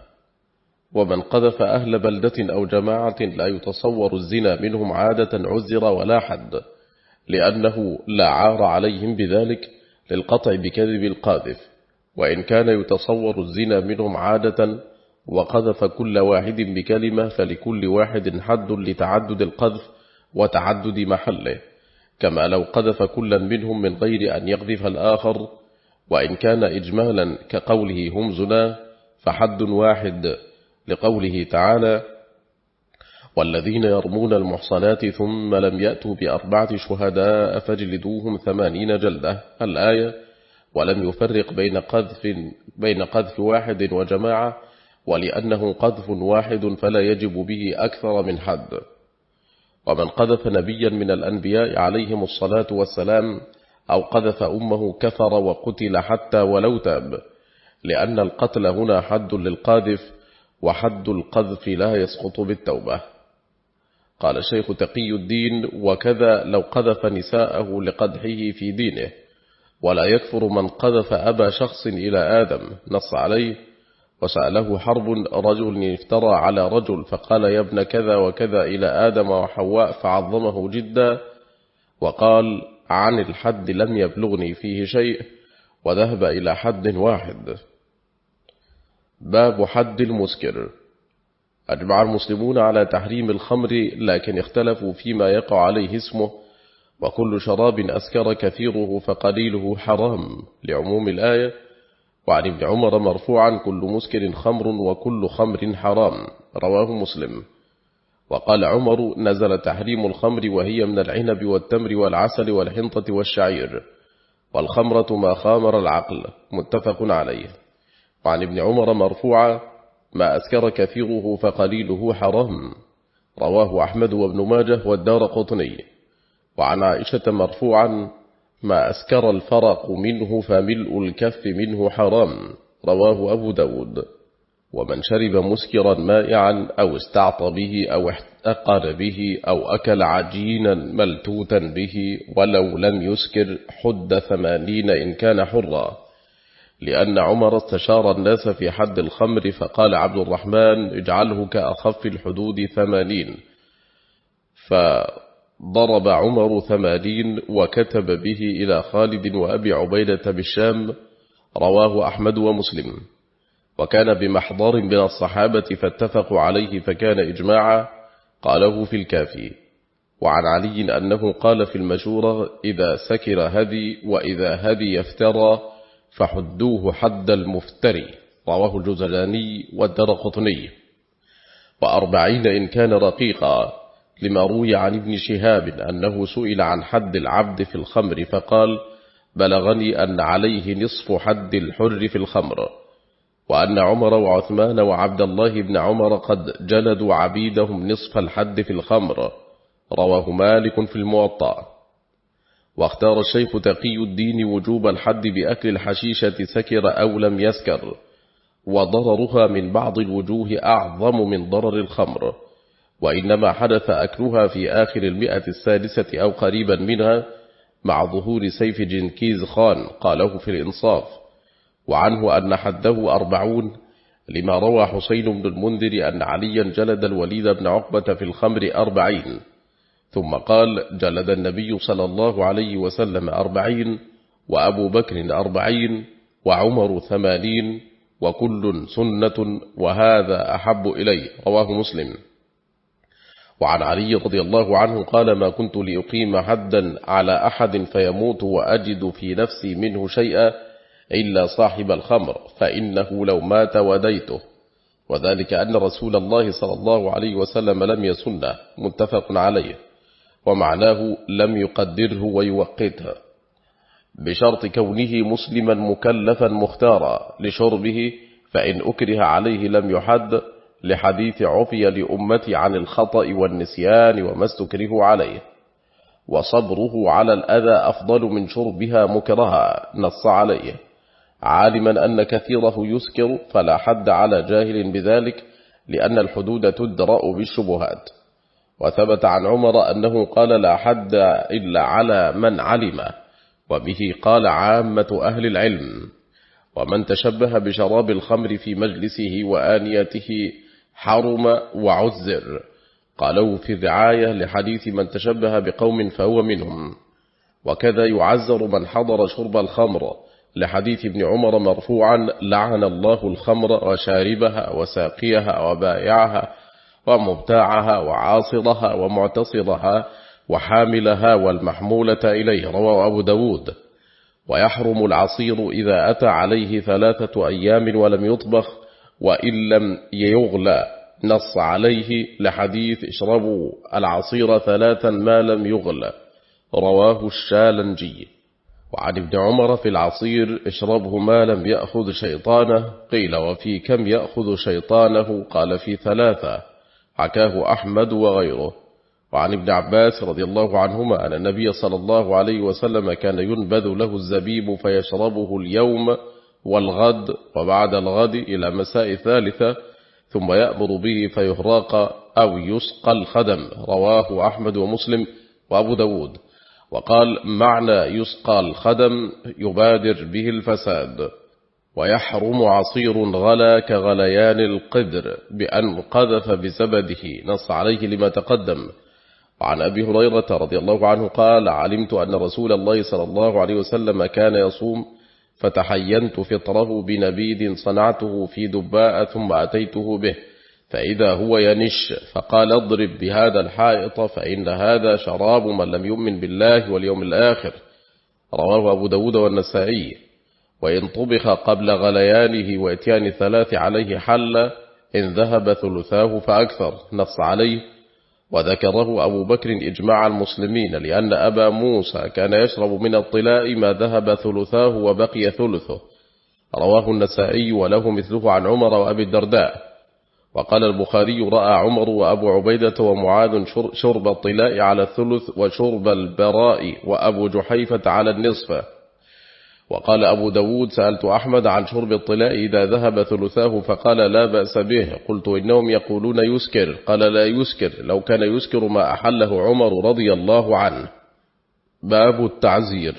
ومن قذف أهل بلدة أو جماعة لا يتصور الزنا منهم عادة عزر ولا حد لأنه لا عار عليهم بذلك للقطع بكذب القاذف وإن كان يتصور الزنا منهم عادة وقذف كل واحد بكلمة فلكل واحد حد لتعدد القذف وتعدد محله. كما لو قذف كلا منهم من غير أن يقذف الآخر وإن كان إجمالا كقوله هم زنا فحد واحد لقوله تعالى والذين يرمون المحصنات ثم لم يأتوا بأربعة شهداء فجلدوهم ثمانين جلدة. الآية ولم يفرق بين قذف, بين قذف واحد وجماعة ولأنه قذف واحد فلا يجب به أكثر من حد. ومن قذف نبيا من الأنبياء عليهم الصلاة والسلام أو قذف أمه كفر وقتل حتى ولو تاب لأن القتل هنا حد للقاذف وحد القذف لا يسقط بالتوبة. قال الشيخ تقي الدين وكذا لو قذف نساءه لقدحه في دينه ولا يكفر من قذف أبا شخص إلى آدم نص عليه وسأله حرب رجل افترى على رجل فقال يا ابن كذا وكذا إلى آدم وحواء فعظمه جدا وقال عن الحد لم يبلغني فيه شيء وذهب إلى حد واحد. باب حد المسكر. أجمع المسلمون على تحريم الخمر لكن اختلفوا فيما يقع عليه اسمه وكل شراب أسكر كثيره فقليله حرام لعموم الآية. وعن ابن عمر مرفوعا كل مسكر خمر وكل خمر حرام. رواه مسلم. وقال عمر نزل تحريم الخمر وهي من العنب والتمر والعسل والحنطة والشعير. والخمرة ما خامر العقل. متفق عليه. وعن ابن عمر مرفوعا ما أسكر كثيره فقليله حرام. رواه أحمد وابن ماجه والدار قطني. وعن عائشة مرفوعا ما أسكر الفرق منه فملء الكف منه حرام رواه أبو داود. ومن شرب مسكرا مائعا أو استعطى به أو احتقر به أو أكل عجينا ملتوتا به ولو لم يسكر حد ثمانين إن كان حرا. لأن عمر استشار الناس في حد الخمر فقال عبد الرحمن اجعله كأخف الحدود ثمانين. فضرب عمر ثمانين وكتب به إلى خالد وأبي عبيدة بالشام رواه أحمد ومسلم. وكان بمحضر من الصحابة فاتفقوا عليه فكان إجماعا قاله في الكافي. وعن علي أنه قال في المشورة إذا سكر هدي وإذا هدي يفترى فحدوه حد المفتري رواه الجزلاني والدرقطني وأربعين إن كان رقيقا. لما روي عن ابن شهاب أنه سئل عن حد العبد في الخمر فقال بلغني أن عليه نصف حد الحر في الخمر وأن عمر وعثمان وعبد الله بن عمر قد جلدوا عبيدهم نصف الحد في الخمر. رواه مالك في الموطأ. واختار الشيخ تقي الدين وجوب الحد بأكل الحشيشة سكر أو لم يسكر وضررها من بعض الوجوه أعظم من ضرر الخمر. وإنما حدث أكلها في آخر المئة السادسة أو قريبا منها مع ظهور سيف جنكيز خان قاله في الإنصاف. وعنه أن حده أربعون لما روى حسين بن المنذر أن عليا جلد الوليد بن عقبة في الخمر أربعين. ثم قال جلد النبي صلى الله عليه وسلم أربعين وأبو بكر أربعين وعمر ثمانين وكل سنة وهذا أحب إلي رواه مسلم. وعن علي رضي الله عنه قال ما كنت لأقيم حدا على أحد فيموت وأجد في نفسي منه شيئا إلا صاحب الخمر فإنه لو مات وديته. وذلك أن رسول الله صلى الله عليه وسلم لم يسنه متفق عليه ومعناه لم يقدره ويوقته بشرط كونه مسلما مكلفا مختارا لشربه فإن أكره عليه لم يحد لحديث عفي لأمتي عن الخطأ والنسيان وما استكره عليه. وصبره على الأذى أفضل من شربها مكرها نص عليه. عالما أن كثيره يسكر فلا حد على جاهل بذلك لأن الحدود تدرأ بالشبهات. وثبت عن عمر أنه قال لا حد إلا على من علم وبه قال عامة أهل العلم. ومن تشبه بشراب الخمر في مجلسه وآنيته حرم وعزر. قالوا في الرعاية لحديث من تشبه بقوم فهو منهم. وكذا يعزر من حضر شرب الخمر. لحديث ابن عمر مرفوعا لعن الله الخمر وشاربها وساقيها وبائعها ومبتاعها وعاصرها ومعتصرها وحاملها والمحمولة إليه. رواه أبو داود. ويحرم العصير إذا أتى عليه ثلاثة أيام ولم يطبخ وإن لم يغلى نص عليه لحديث اشربوا العصير ثلاثا ما لم يغلى. رواه الشالنجي وعن ابن عمر في العصير اشربه ما لم يأخذ شيطانه. قيل وفي كم يأخذ شيطانه؟ قال في ثلاثة. حكاه أحمد وغيره. وعن ابن عباس رضي الله عنهما أن النبي صلى الله عليه وسلم كان ينبذ له الزبيب فيشربه اليوم والغد وبعد الغد إلى مساء ثالثة ثم يأمر به فيهراق أو يسقى الخدم. رواه أحمد ومسلم وأبو داود. وقال معنى يسقى الخدم يبادر به الفساد ويحرم عصير غلا كغليان القدر بأن قذف بزبده نص عليه لما تقدم. وعن أبي هريرة رضي الله عنه قال علمت أن رسول الله صلى الله عليه وسلم كان يصوم فتحينت فطره بنبيد صنعته في دباء ثم أتيته به فإذا هو ينش فقال اضرب بهذا الحائط فإن هذا شراب من لم يؤمن بالله واليوم الآخر. رواه أبو داود والنسائي. وإن طبخ قبل غليانه وإتيان ثلاث عليه حل إن ذهب ثلثاه فأكثر نص عليه وذكره أبو بكر إجماع المسلمين لأن أبا موسى كان يشرب من الطلاء ما ذهب ثلثاه وبقي ثلثه. رواه النسائي وله مثله عن عمر وأبي الدرداء. وقال البخاري رأى عمر وأبو عبيدة ومعاذ شرب الطلاء على الثلث وشرب البراء وأبو جحيفة على النصف. وقال أبو داود سألت أحمد عن شرب الطلاء إذا ذهب ثلثاه فقال لا بأس به. قلت إنهم يقولون يسكر. قال لا يسكر. لو كان يسكر ما أحله عمر رضي الله عنه. باب التعزير.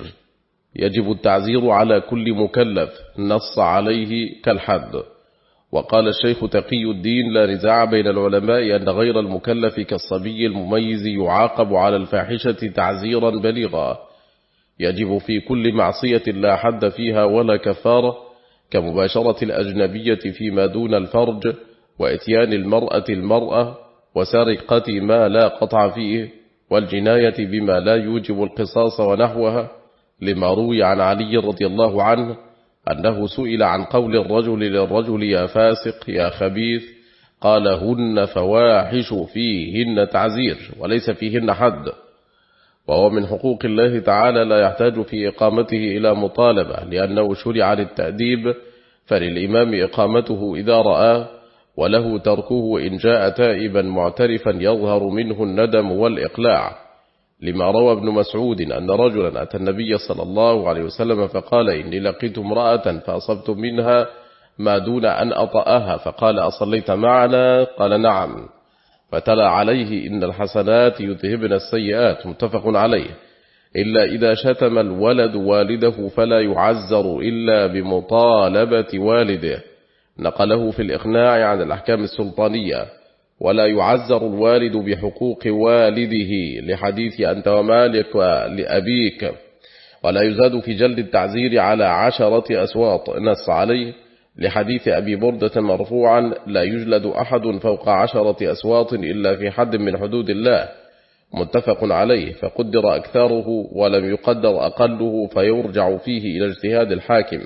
يجب التعزير على كل مكلف. نص عليه كالحد وقال الشيخ تقي الدين لا نزاع بين العلماء أن غير المكلف كالصبي المميز يعاقب على الفاحشة تعزيرا بليغا. يجب في كل معصية لا حد فيها ولا كفارة كمباشرة الأجنبية فيما دون الفرج وإتيان المرأة المرأة وسرقة ما لا قطع فيه والجناية بما لا يوجب القصاص ونحوها لما روي عن علي رضي الله عنه أنه سئل عن قول الرجل للرجل يا فاسق يا خبيث قال هن فواحش فيهن تعزير وليس فيهن حد وهو من حقوق الله تعالى لا يحتاج في إقامته إلى مطالبة لأنه شرع للتأديب فللإمام إقامته إذا رآه وله تركه إن جاء تائبا معترفا يظهر منه الندم والإقلاع. لما روى ابن مسعود أن رجلا أتى النبي صلى الله عليه وسلم فقال إني لقيت امرأة فأصبت منها ما دون أن أطأها. فقال أصليت معنا؟ قال نعم. فتلا عليه إن الحسنات يذهبن السيئات متفق عليه. إلا إذا شتم الولد والده فلا يعزر إلا بمطالبة والده. نقله في الإقناع عن الأحكام السلطانية. ولا يعزر الوالد بحقوق والده لحديث أنت ومالك لأبيك. ولا يزاد في جلد التعزير على عشرة أسواط. نص عليه. لحديث أبي بردة مرفوعا لا يجلد أحد فوق عشرة أسواط إلا في حد من حدود الله متفق عليه فقدر أكثره ولم يقدر أقله فيرجع فيه إلى اجتهاد الحاكم.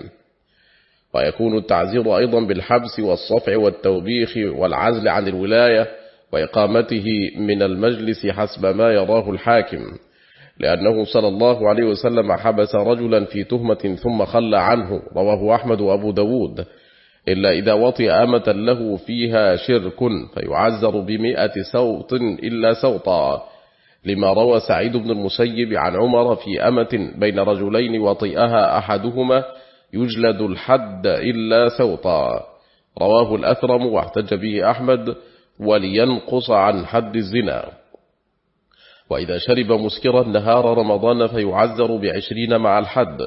ويكون التعزير أيضا بالحبس والصفع والتوبيخ والعزل عن الولاية وإقامته من المجلس حسب ما يراه الحاكم لأنه صلى الله عليه وسلم حبس رجلا في تهمة ثم خلى عنه رواه أحمد وأبو داود. إلا إذا وطئ أمة له فيها شرك فيعزر بمئة سوط إلا سوطا لما روى سعيد بن المسيب عن عمر في أمة بين رجلين وطئها أحدهما يجلد الحد إلا سوطا رواه الأثرم واحتج به أحمد ولينقص عن حد الزنا. وإذا شرب مسكرا نهار رمضان فيعذر بعشرين مع الحد.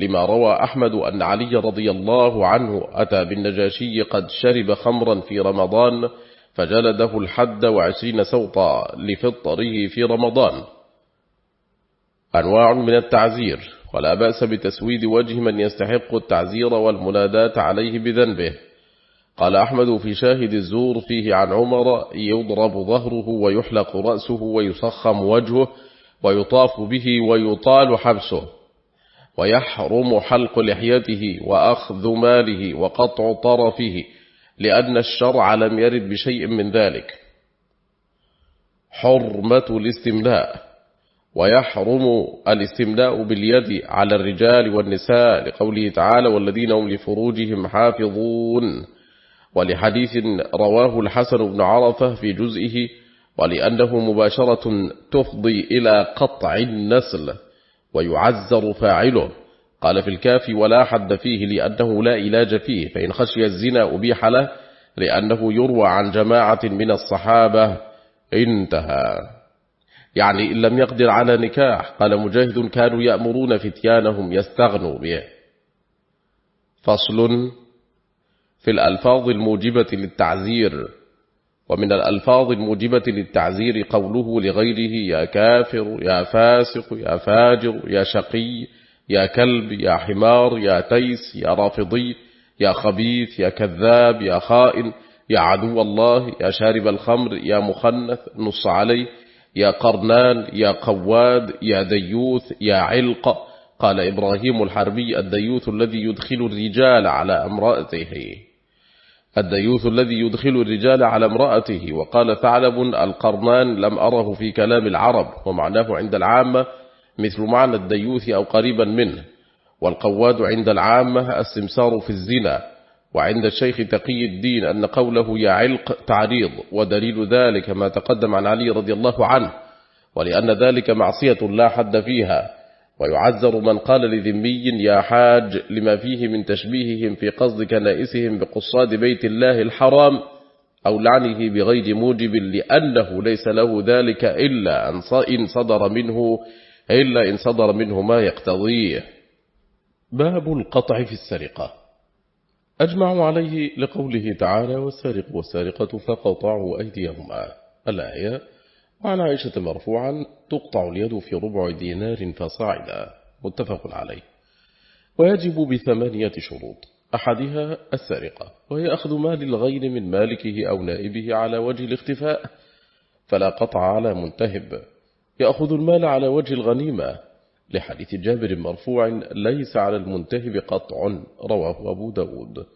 لما روى أحمد أن علي رضي الله عنه أتى بالنجاشي قد شرب خمرا في رمضان فجلده الحد وعشرين سوطا لفطره في رمضان. أنواع من التعزير ولا بأس بتسويد وجه من يستحق التعزير والمنادات عليه بذنبه. قال أحمد في شاهد الزور فيه عن عمر يضرب ظهره ويحلق رأسه ويسخم وجهه ويطاف به ويطال حبسه. ويحرم حلق لحيته وأخذ ماله وقطع طرفه لأن الشرع لم يرد بشيء من ذلك. حرمة الاستملاء ويحرم الاستملاء باليد على الرجال والنساء لقوله تعالى والذين هم لفروجهم حافظون ولحديث رواه الحسن بن عرفة في جزئه ولأنه مباشرة تفضي إلى قطع النسل. ويعزر فاعله. قال في الكافي ولا حد فيه لأنه لا إلاج فيه فإن خشي الزنا أبيح له لأنه يروى عن جماعة من الصحابة. انتهى. يعني إن لم يقدر على نكاح قال مجاهد كانوا يأمرون فتيانهم يستغنوا به. فصل في الألفاظ الموجبة للتعزير ومن الألفاظ الموجبة للتعزير قوله لغيره يا كافر يا فاسق يا فاجر يا شقي يا كلب يا حمار يا تيس يا رافضي يا خبيث يا كذاب يا خائن يا عدو الله يا شارب الخمر يا مخنث نص عليه يا قرنان يا قواد يا ديوث يا علق. قال إبراهيم الحربي الديوث الذي يدخل الرجال على امرأته. الديوث الذي يدخل الرجال على امرأته وقال ثعلب القرنان لم أره في كلام العرب ومعناه عند العامة مثل معنى الديوث أو قريبا منه. والقواد عند العامة السمسار في الزنا. وعند الشيخ تقي الدين أن قوله يا علق تعريض ودليل ذلك ما تقدم عن علي رضي الله عنه. ولأن ذلك معصية لا حد فيها. ويعذر من قال لذمي يا حاج لما فيه من تشبيههم في قصد كنائسهم بقصاد بيت الله الحرام أو لعنه بغير موجب لأنه ليس له ذلك إلا أن صدر منه إلا إن صدر منه ما يقتضيه. باب القطع في السرقة. أجمعوا عليه لقوله تعالى والسارق والسارقة فقطعوا أيديهما. الآية وعن عائشة مرفوعا تقطع اليد في ربع دينار فصاعدا. متفق عليه. ويجب بثمانية شروط. أحدها السرقة وهي أخذ مال الغير من مالكه أو نائبه على وجه الاختفاء فلا قطع على منتهب. يأخذ المال على وجه الغنيمة. لحديث جابر مرفوع ليس على المنتهب قطع رواه أبو داود.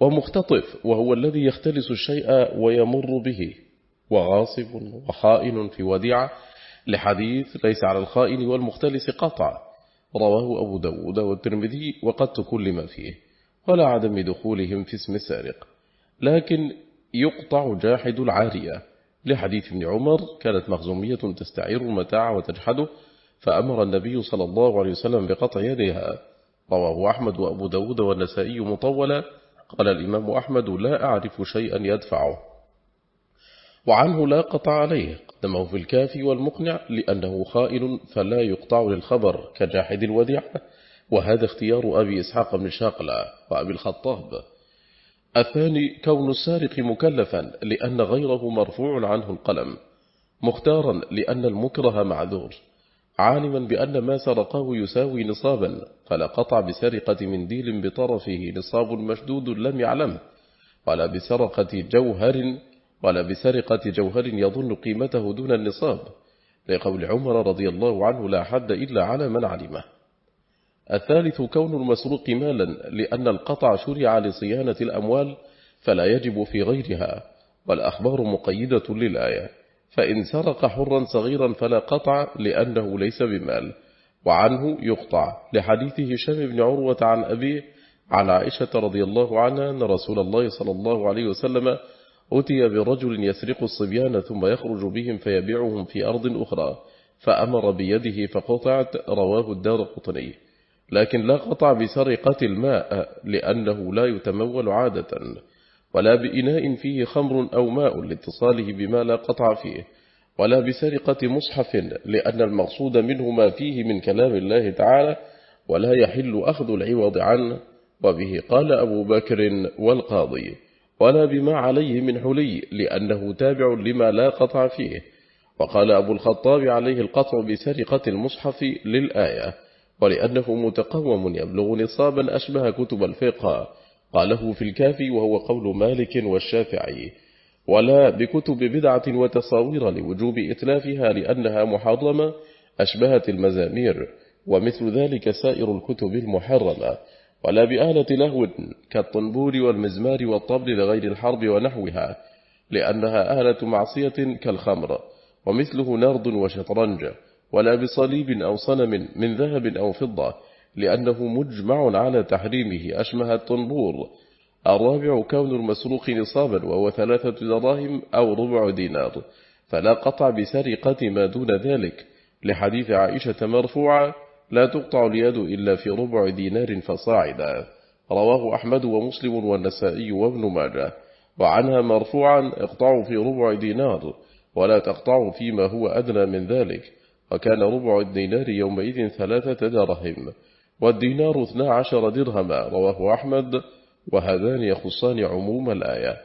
ومختطف وهو الذي يختلس الشيء ويمر به. وغاصب وخائن في وديعة لحديث ليس على الخائن والمختلس قطع رواه أبو داود والترمذي وقد تكلم فيه ولا عدم دخولهم في اسم السارق لكن يقطع جاحد العارية لحديث ابن عمر كانت مخزومية تستعير المتاع وتجحده فأمر النبي صلى الله عليه وسلم بقطع يدها رواه أحمد وأبو داود والنسائي مطولا. قال الإمام أحمد لا أعرف شيئا يدفعه. وعنه لا قطع عليه. قدمه في الكافي والمقنع لأنه خائن فلا يقطع للخبر كجاحد الوديعة وهذا اختيار أبي إسحاق بن شاقلة وأبي الخطاب. الثاني كون السارق مكلفا لأن غيره مرفوع عنه القلم مختارا لأن المكره معذور عالما بأن ما سرقه يساوي نصابا فلا قطع بسرقة منديل بطرفه نصاب مشدود لم يعلمه ولا بسرقة جوهر ولا بسرقة جوهر يظن قيمته دون النصاب. لقول عمر رضي الله عنه لا حد إلا على من علمه. الثالث كون المسروق مالا لأن القطع شرع لصيانة الأموال فلا يجب في غيرها. والأخبار مقيدة للآية. فإن سرق حرا صغيرا فلا قطع لأنه ليس بمال. وعنه يقطع. لحديث هشام بن عروة عن أبيه عن عائشة رضي الله عنها أن رسول الله صلى الله عليه وسلم أتي برجل يسرق الصبيان ثم يخرج بهم فيبيعهم في أرض أخرى فأمر بيده فقطعت رواه الدار قطني. لكن لا قطع بسرقة الماء لأنه لا يتمول عادة ولا بإناء فيه خمر أو ماء لاتصاله بما لا قطع فيه ولا بسرقة مصحف لأن المقصود منه ما فيه من كلام الله تعالى ولا يحل أخذ العوض عنه. وبه قال أبو بكر والقاضي ولا بما عليه من حلي لأنه تابع لما لا قطع فيه. وقال أبو الخطاب عليه القطع بسرقة المصحف للآية ولأنه متقوم يبلغ نصابا أشبه كتب الفقه. قاله في الكافي وهو قول مالك والشافعي. ولا بكتب بدعة وتصاوير لوجوب إتلافها لأنها محرمة أشبهت المزامير ومثل ذلك سائر الكتب المحرمة. ولا بآلة لهو كالطنبور والمزمار والطبل لغير الحرب ونحوها لأنها آلة معصية كالخمر ومثله نرد وشطرنج ولا بصليب أو صنم من ذهب أو فضة لأنه مجمع على تحريمه أشمه الطنبور. الرابع كون المسروق نصابا وهو ثلاثة دراهم أو ربع دينار. فلا قطع بسرقة ما دون ذلك لحديث عائشة مرفوعة لا تقطع اليد إلا في ربع دينار فصاعدا. رواه أحمد ومسلم والنسائي وابن ماجه. وعنها مرفوعا اقطعوا في ربع دينار ولا تقطعوا فيما هو أدنى من ذلك. وكان ربع الدينار يومئذ ثلاثة درهم والدينار اثنا عشر درهما رواه أحمد. وهذان يخصان عموم الآية.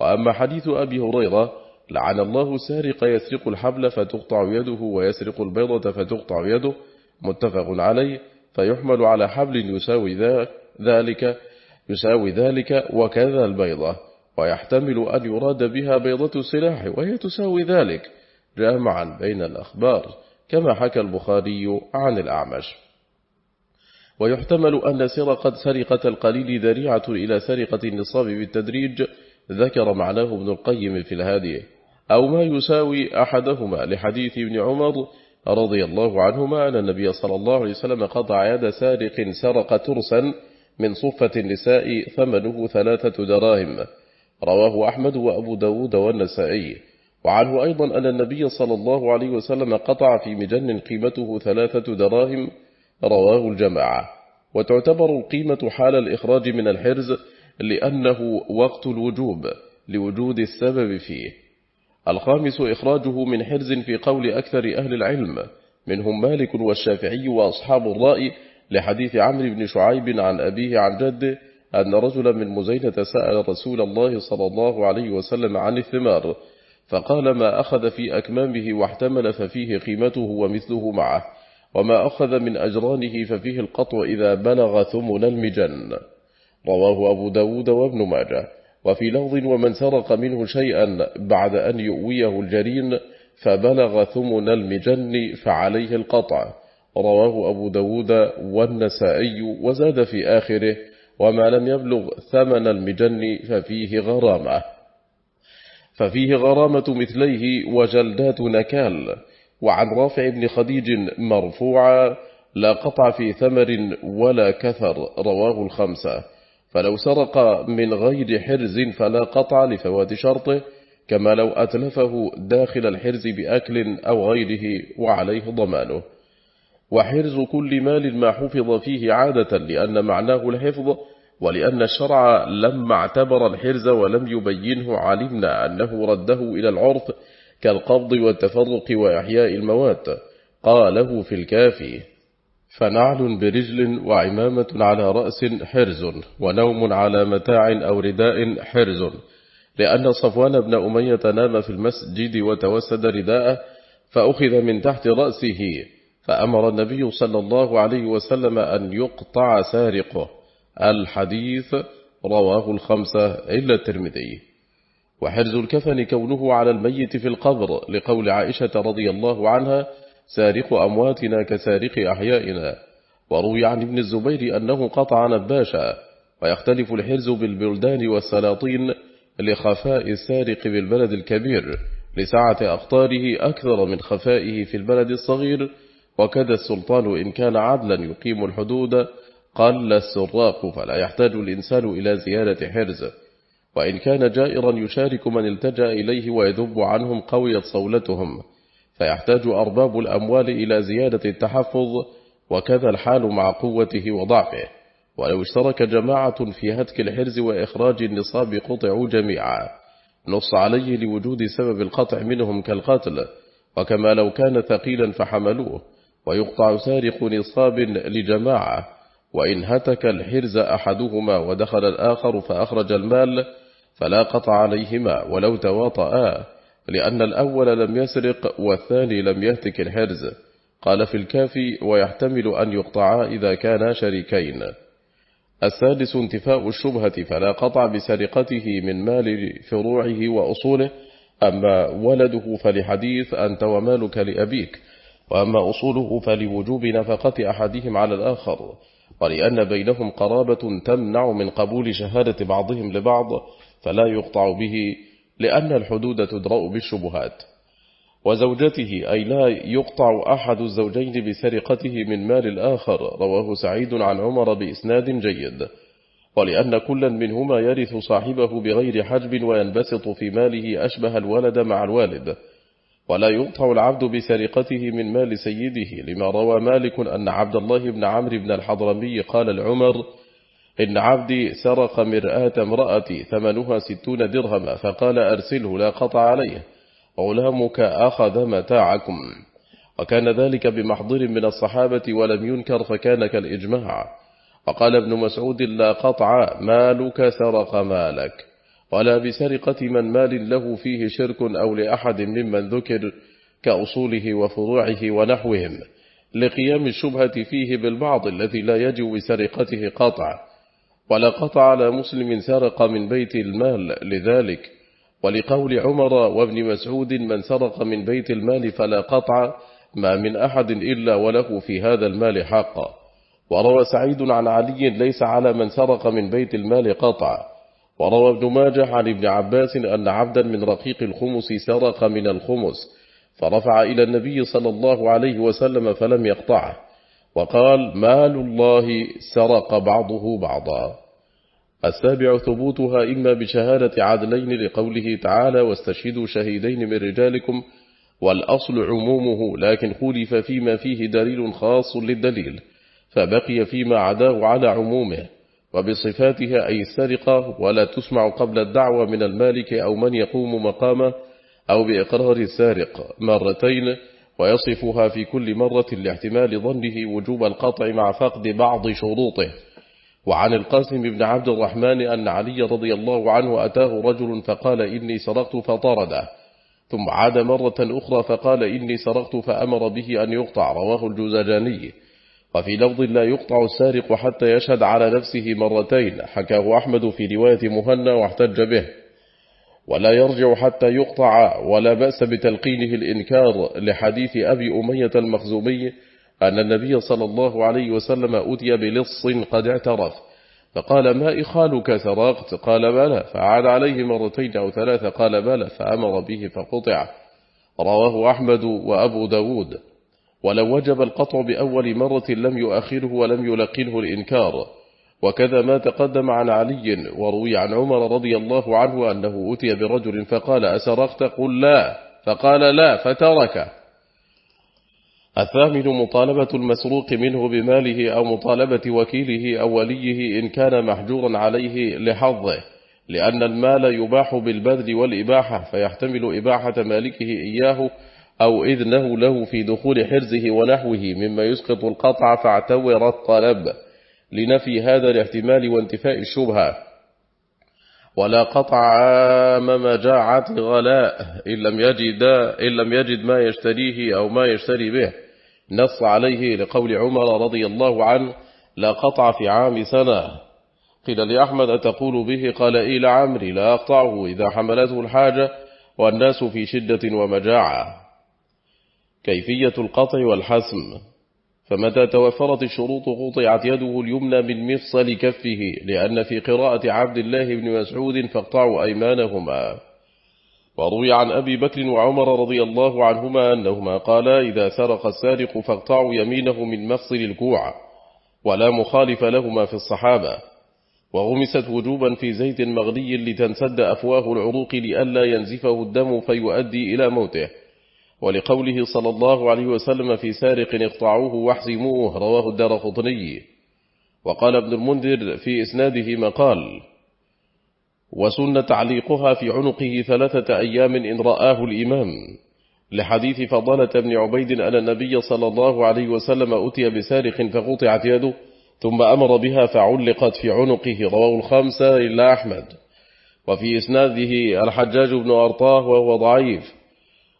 وأما حديث أبي هريرة لعن الله سارق يسرق الحبل فتقطع يده ويسرق البيضة فتقطع يده متفق عليه فيحمل على حبل يساوي ذلك يساوي ذلك وكذا البيضة. ويحتمل أن يراد بها بيضة السلاح وهي تساوي ذلك. جامعا بين الأخبار كما حكى البخاري عن الأعمش. ويحتمل أن سرقة سرقة القليل ذريعة إلى سرقة النصاب بالتدريج ذكر معناه ابن القيم في الهادي. أو ما يساوي أحدهما لحديث ابن عمر رضي الله عنهما أن النبي صلى الله عليه وسلم قطع يد سارق سرق ترسا من صفة النساء ثمنه ثلاثة دراهم. رواه أحمد وأبو داود والنسائي. وعنه أيضا أن النبي صلى الله عليه وسلم قطع في مجن قيمته ثلاثة دراهم. رواه الجماعة. وتعتبر القيمة حال الإخراج من الحرز لأنه وقت الوجوب لوجود السبب فيه. الخامس إخراجه من حرز في قول أكثر أهل العلم منهم مالك والشافعي وأصحاب الرأي لحديث عمرو بن شعيب عن أبيه عن جده أن رجلا من مزينة سأل رسول الله صلى الله عليه وسلم عن الثمار فقال ما أخذ في أكمامه واحتمل ففيه قيمته ومثله معه وما أخذ من أجرانه ففيه القطع إذا بلغ ثمن المجن. رواه أبو داود وابن ماجه. وفي لفظ ومن سرق منه شيئا بعد أن يؤويه الجرين فبلغ ثمن المجن فعليه القطع. رواه أبو داود والنسائي وزاد في آخره وما لم يبلغ ثمن المجن ففيه غرامة. ففيه غرامة مثليه وجلدات نكال. وعن رافع بن خديج مرفوعا لا قطع في ثمر ولا كثر رواه الخمسة. فلو سرق من غير حرز فلا قطع لفوات شرطه كما لو أتلفه داخل الحرز بأكل أو غيره وعليه ضمانه. وحرز كل مال ما حفظ فيه عادة لأن معناه الحفظ ولأن الشرع لما اعتبر الحرز ولم يبينه علمنا أنه رده إلى العرف كالقبض والتفرق وإحياء الموات. قاله في الكافي. فنعل برجل وعمامة على رأس حرز ونوم على متاع أو رداء حرز. لأن صفوان بن أمية نام في المسجد وتوسد رداءه فأخذ من تحت رأسه. فأمر النبي صلى الله عليه وسلم أن يقطع سارقه. الحديث رواه الخمسة إلا الترمذي. وحرز الكفن كونه على الميت في القبر لقول عائشة رضي الله عنها سارق أمواتنا كسارق أحيائنا. وروي عن ابن الزبير أنه قطع نباشا ويختلف الحرز بالبلدان والسلاطين لخفاء السارق بالبلد الكبير. لسعة أخطاره أكثر من خفائه في البلد الصغير. وكذا السلطان إن كان عدلا يقيم الحدود قل السراق فلا يحتاج الإنسان إلى زيادة حرز. وإن كان جائرا يشارك من التجأ إليه ويذب عنهم قويت صولتهم. فيحتاج أرباب الأموال إلى زيادة التحفظ وكذا الحال مع قوته وضعفه. ولو اشترك جماعة في هتك الحرز وإخراج النصاب قطعوا جميعا. نص عليه لوجود سبب القطع منهم كالقتل. وكما لو كان ثقيلا فحملوه. ويقطع سارق نصاب لجماعة. وإن هتك الحرز أحدهما ودخل الآخر فأخرج المال فلا قطع عليهما ولو تواطآ لأن الأول لم يسرق والثاني لم يهتك الحرز قال في الكافي ويحتمل أن يقطعا إذا كانا شريكين. السادس انتفاء الشبهة فلا قطع بسرقته من مال فروعه وأصوله. أما ولده فلحديث أنت ومالك لأبيك وأما أصوله فلوجوب نفقة أحدهم على الآخر. ولأن بينهم قرابة تمنع من قبول شهادة بعضهم لبعض فلا يقطع به لأن الحدود تدرأ بالشبهات. وزوجته أي لا يقطع أحد الزوجين بسرقته من مال الآخر رواه سعيد عن عمر بإسناد جيد. ولأن كلا منهما يرث صاحبه بغير حجب وينبسط في ماله أشبه الولد مع الوالد. ولا يقطع العبد بسرقته من مال سيده لما روى مالك أن عبد الله بن عمرو بن الحضرمي قال العمر إن عبدي سرق مرآة امرأتي ثمنها ستون درهما فقال أرسله لا قطع عليه. غلامك أخذ متاعكم. وكان ذلك بمحضر من الصحابة ولم ينكر فكان كالإجماع. وقال ابن مسعود لا قطع مالك سرق مالك. ولا بسرقة من مال له فيه شرك أو لأحد ممن ذكر كأصوله وفروعه ونحوهم. لقيام الشبهة فيه بالبعض الذي لا يجب بسرقته قطع ولا قطع على مسلم سرق من بيت المال لذلك. ولقول عمر وابن مسعود من سرق من بيت المال فلا قطع ما من أحد إلا وله في هذا المال حق وروى سعيد عن علي ليس على من سرق من بيت المال قطع وروى ابن ماجه عن ابن عباس أن عبدا من رقيق الخمس سرق من الخمس فرفع إلى النبي صلى الله عليه وسلم فلم يقطعه. وقال مال الله سرق بعضه بعضا. السابع ثبوتها إما بشهادة عدلين لقوله تعالى واستشهدوا شهيدين من رجالكم والأصل عمومه لكن خلف فيما فيه دليل خاص للدليل فبقي فيما عداه على عمومه وبصفاتها أي السرقة ولا تسمع قبل الدعوة من المالك أو من يقوم مقامه أو بإقرار السارق مرتين ويصفها في كل مرة لاحتمال ظنه وجوب القطع مع فقد بعض شروطه. وعن القاسم بن عبد الرحمن أن علي رضي الله عنه أتاه رجل فقال إني سرقت فطرده. ثم عاد مرة أخرى فقال إني سرقت فأمر به أن يقطع. رواه الجزجاني وفي لفظ لا يقطع السارق حتى يشهد على نفسه مرتين. حكاه أحمد في رواية مهنا واحتج به. ولا يرجع حتى يقطع ولا بأس بتلقينه الإنكار لحديث أبي أمية المخزومي أن النبي صلى الله عليه وسلم أتي بلص قد اعترف. فقال ما إخالك سرقت قال بلى. فعاد عليه مرتين أو ثلاثة قال بلى. فأمر به فقطع. رواه أحمد وأبو داود. ولو وجب القطع بأول مرة لم يؤخره ولم يلقنه الإنكار. وكذا ما تقدم عن علي وروي عن عمر رضي الله عنه أنه أتي برجل فقال أسرقت؟ قل لا. فقال لا فترك. الثامن مطالبة المسروق منه بماله أو مطالبة وكيله أو وليه إن كان محجورا عليه لحظه لأن المال يباح بالبذل والإباحة فيحتمل إباحة مالكه إياه أو إذنه له في دخول حرزه ونحوه مما يسقط القطع فاعتور الطلب. لنفي هذا الاحتمال وانتفاء الشبهة. ولا قطع عام مجاعة غلاء إن لم يجد, إن لم يجد ما يشتريه أو ما يشتري به. نص عليه لقول عمر رضي الله عنه لا قطع في عام سنة. قيل لأحمد أتقول به؟ قال إيه لعمري لا أقطعه إذا حملته الحاجة والناس في شدة ومجاعة. كيفية القطع والحسم؟ فمتى توفرت الشروط قطعت يده اليمنى من مفصل كفه لأن في قراءة عبد الله بن مسعود فاقطعوا أيمانهما. وروي عن أبي بكر وعمر رضي الله عنهما أنهما قالا إذا سرق السارق فاقطعوا يمينه من مفصل الكوع ولا مخالف لهما في الصحابة. وغمست وجوبا في زيت مغلي لتنسد أفواه العروق لئلا ينزفه الدم فيؤدي إلى موته. ولقوله صلى الله عليه وسلم في سارق اقطعوه واحزموه رواه الدار خطني وقال ابن المنذر في إسناده مقال وسن تعليقها في عنقه ثلاثة أيام إن رآه الإمام. لحديث فضالة بن عبيد أن النبي صلى الله عليه وسلم أتي بسارق فقطعت يده ثم أمر بها فعلقت في عنقه رواه الخمسة إلا أحمد وفي إسناده الحجاج بن أرطاه وهو ضعيف.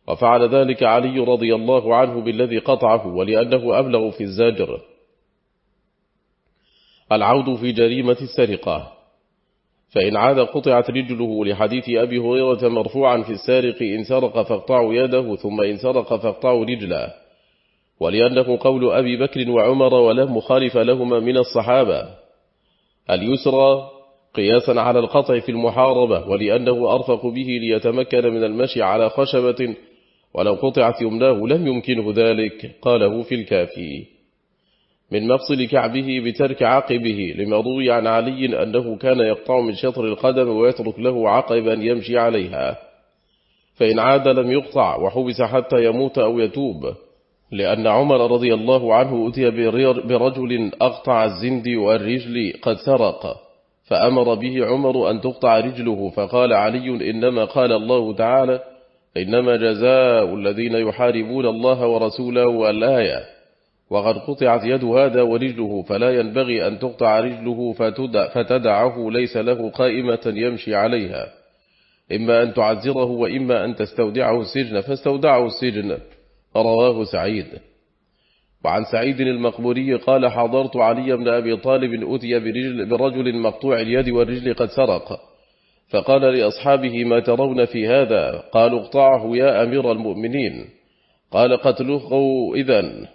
وفعل ذلك علي رضي الله عنه بالذي قطعه ولأنه أبلغ في الزاجر. العود في جريمة السرقة. فإن عاد قطعت رجله لحديث أبي هريرة مرفوعا في السارق إن سرق فاقطعوا يده ثم إن سرق فاقطعوا رجله. ولأنه قول أبي بكر وعمر ولا مخالف لهما من الصحابة. اليسرى قياسا على القطع في المحاربة ولأنه أرفق به ليتمكن من المشي على خشبة ولو قطعت يمناه لم يمكنه ذلك. قاله في الكافي. من مفصل كعبه بترك عقبه لما روي عن علي أنه كان يقطع من شطر القدم ويترك له عقبا يمشي عليها. فإن عاد لم يقطع وحبس حتى يموت أو يتوب لأن عمر رضي الله عنه أتي برجل أقطع الزند والرجل قد سرق. فأمر به عمر أن تقطع رجله فقال علي إنما قال الله تعالى إنما جزاء الذين يحاربون الله ورسوله الآية. وقد قطعت يد هذا ورجله فلا ينبغي أن تقطع رجله فتدعه ليس له قائمة يمشي عليها. إما أن تعزره وإما أن تستودعه السجن فاستودعه السجن. رواه سعيد. وعن سعيد المقبوري قال حضرت علي بن أبي طالب أتي برجل مقطوع اليد والرجل قد سرق. فقال لأصحابه ما ترون في هذا؟ قالوا اقطعه يا أمير المؤمنين. قال قتله إذن.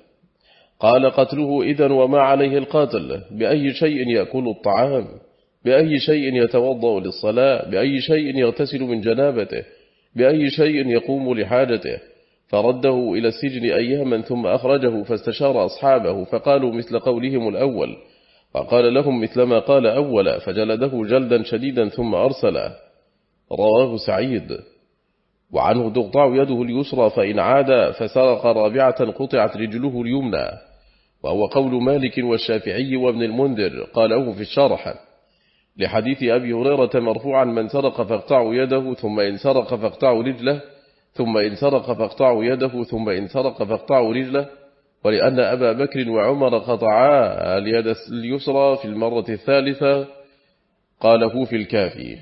قال قتله إذن وما عليه القاتل. بأي شيء يأكل الطعام؟ بأي شيء يتوضأ للصلاة؟ بأي شيء يغتسل من جنابته؟ بأي شيء يقوم لحاجته؟ فرده إلى السجن أياما ثم أخرجه فاستشار أصحابه فقالوا مثل قولهم الأول. فقال لهم مثلما قال أولا فجلده جلدا شديدا ثم أرسله رواه سعيد. وعنه تقطع يده اليسرى فإن عاد فسرق رابعة قطعت رجله اليمنى. وهو قول مالك والشافعي وابن المنذر قاله في الشرح. لحديث أبي هريرة مرفوعا من سرق فاقطعوا يده ثم إن سرق فاقطعوا رجله ثم إن سرق فاقطعوا يده ثم إن سرق فاقطعوا رجله. ولأن أبا بكر وعمر قطعا اليد اليسرى في المرة الثالثة قاله في الكافي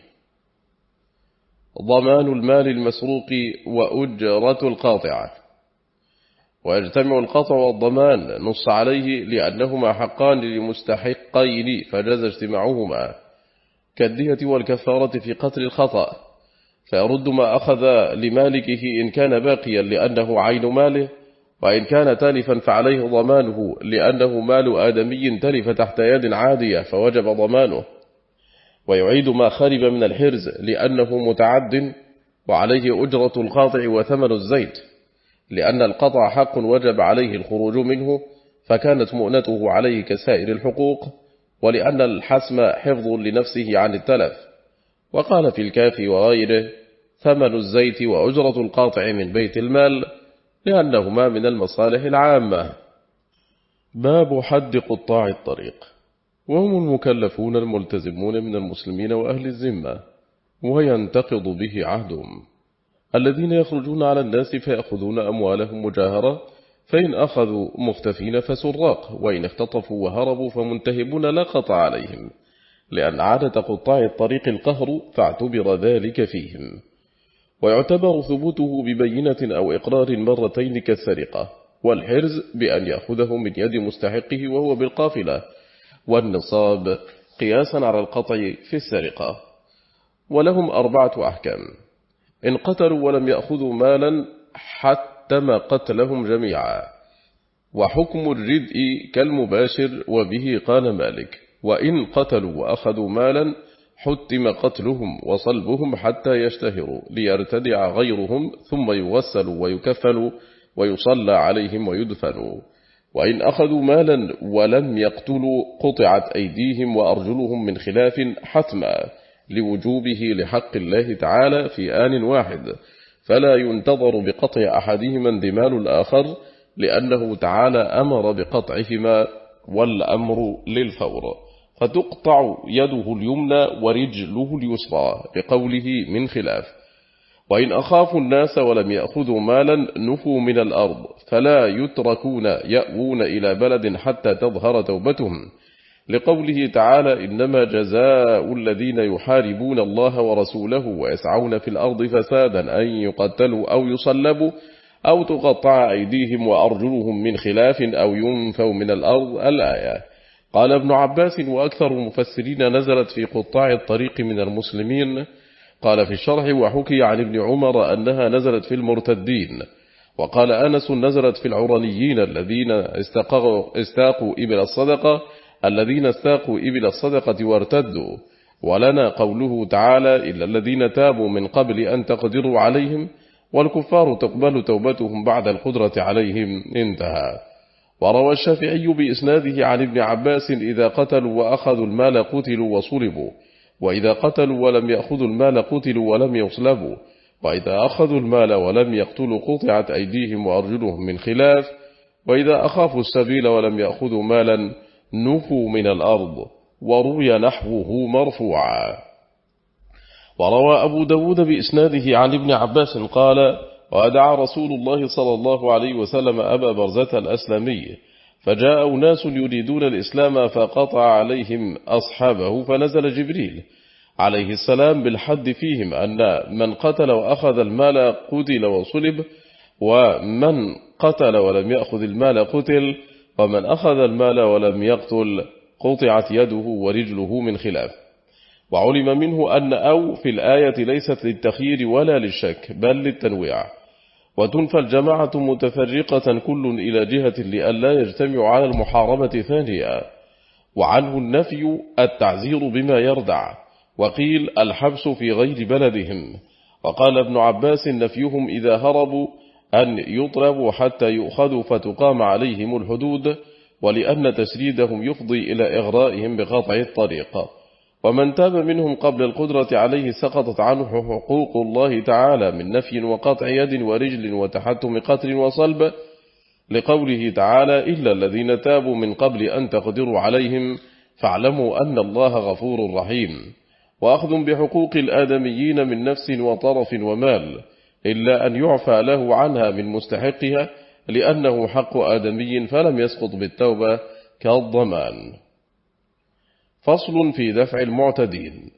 ضمان المال المسروق وأجرة القاطعة. ويجتمع القطع والضمان نص عليه لأنهما حقان لمستحقين فجاز اجتماعهما. كالدية والكفارة في قتل الخطأ. فيرد ما أخذ لمالكه إن كان باقيا لأنه عين ماله. وإن كان تلفا فعليه ضمانه لأنه مال آدمي تلف تحت يد عادية فوجب ضمانه. ويعيد ما خرب من الحرز لأنه متعد وعليه أجرة القاطع وثمن الزيت. لأن القطع حق وجب عليه الخروج منه فكانت مؤنته عليه كسائر الحقوق ولأن الحسم حفظ لنفسه عن التلف. وقال في الكافي وغيره ثمن الزيت وأجرة القاطع من بيت المال لأنهما من المصالح العامة. باب حد قطاع الطريق. وهم المكلفون الملتزمون من المسلمين وأهل الزمة وينتقض به عهدهم. الذين يخرجون على الناس فيأخذون أموالهم مجاهرة فإن أخذوا مختفين فسراق وإن اختطفوا وهربوا فمنتهبون لا قطع عليهم. لأن عادة قطاع الطريق القهر فاعتبر ذلك فيهم. ويعتبر ثبوته ببينة أو إقرار مرتين كالسرقة والحرز بأن يأخذه من يد مستحقه وهو بالقافلة والنصاب قياسا على القطع في السرقة. ولهم أربعة أحكام. إن قتلوا ولم يأخذوا مالا حتم قتلهم جميعا. وحكم الردء كالمباشر وبه قال مالك وإن قتلوا وأخذوا مالا حتم قتلهم وصلبهم حتى يشتهروا ليرتدع غيرهم ثم يغسلوا ويكفلوا ويصلى عليهم ويدفنوا وإن أخذوا مالا ولم يقتلوا قطعت أيديهم وأرجلهم من خلاف حتما لوجوبه لحق الله تعالى في آن واحد. فلا ينتظر بقطع أحدهما اندمال الآخر لأنه تعالى أمر بقطعهما والأمر للفور. فتقطع يده اليمنى ورجله اليسرى بقوله من خلاف. وإن أخافوا الناس ولم يأخذوا مالا نفوا من الأرض فلا يتركون يأوون إلى بلد حتى تظهر توبتهم. لقوله تعالى إنما جزاء الذين يحاربون الله ورسوله ويسعون في الأرض فسادا أن يقتلوا أو يصلبوا أو تقطع أيديهم وأرجلهم من خلاف أو ينفوا من الأرض. الآية قال ابن عباس وأكثر المفسرين نزلت في قطاع الطريق من المسلمين. قال في الشرح وحكي عن ابن عمر أنها نزلت في المرتدين. وقال أنس نزلت في العرنيين الذين استاقوا إبل الصدقة الذين استاقوا إبل الصدقة وارتدوا. ولنا قوله تعالى إلا الذين تابوا من قبل أن تقدروا عليهم والكفار تقبل توبتهم بعد القدرة عليهم. انتهى. وروى الشافعي بإسناده عن ابن عباس إذا قتلوا وأخذوا المال قتلوا وصلبوا وإذا قتلوا ولم يأخذوا المال قتلوا ولم يصلبوا وإذا أخذوا المال ولم يقتلوا قطعت أيديهم وأرجلهم من خلاف وإذا أخافوا السبيل ولم يأخذوا مالا نفوا من الأرض وروي نحوه مرفوعا. وروى أبو داود بإسناده عن ابن عباس قال ودعا رسول الله صلى الله عليه وسلم أبا برزة الأسلمي فجاء ناس يريدون الإسلام فقطع عليهم أصحابه فنزل جبريل عليه السلام بالحد فيهم أن من قتل وأخذ المال قتل وصلب ومن قتل ولم يأخذ المال قتل ومن أخذ المال ولم يقتل قطعت يده ورجله من خلاف. وعلم منه أن أو في الآية ليست للتخيير ولا للشك بل للتنويع. وتنفى الجماعة متفرقة كل إلى جهة لألا يجتمع على المحاربة ثانية وعنه النفي التعزير بما يردع. وقيل الحبس في غير بلدهم. وقال ابن عباس نفيهم إذا هربوا أن يطربوا حتى يؤخذوا فتقام عليهم الحدود ولأن تسريدهم يفضي إلى إغرائهم بقطع الطريق. ومن تاب منهم قبل القدرة عليه سقطت عنه حقوق الله تعالى من نفي وقطع يد ورجل وتحتم قتل وصلب لقوله تعالى إلا الذين تابوا من قبل أن تقدروا عليهم فاعلموا أن الله غفور رحيم. وأخذ بحقوق الآدميين من نفس وطرف ومال إلا أن يعفى له عنها من مستحقها لأنه حق آدمي فلم يسقط بالتوبة كالضمان. فصل في دفع المعتدين.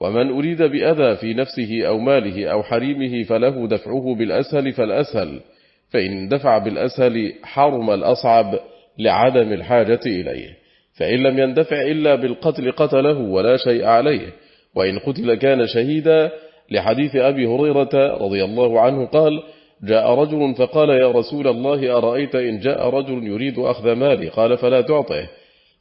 ومن أريد بأذى في نفسه أو ماله أو حريمه فله دفعه بالأسهل فالأسهل فإن دفع بالأسهل حرم الأصعب لعدم الحاجة إليه فإن لم يندفع إلا بالقتل قتله ولا شيء عليه وإن قتل كان شهيدا لحديث أبي هريرة رضي الله عنه قال جاء رجل فقال يا رسول الله أرأيت إن جاء رجل يريد أخذ مالي؟ قال فلا تعطيه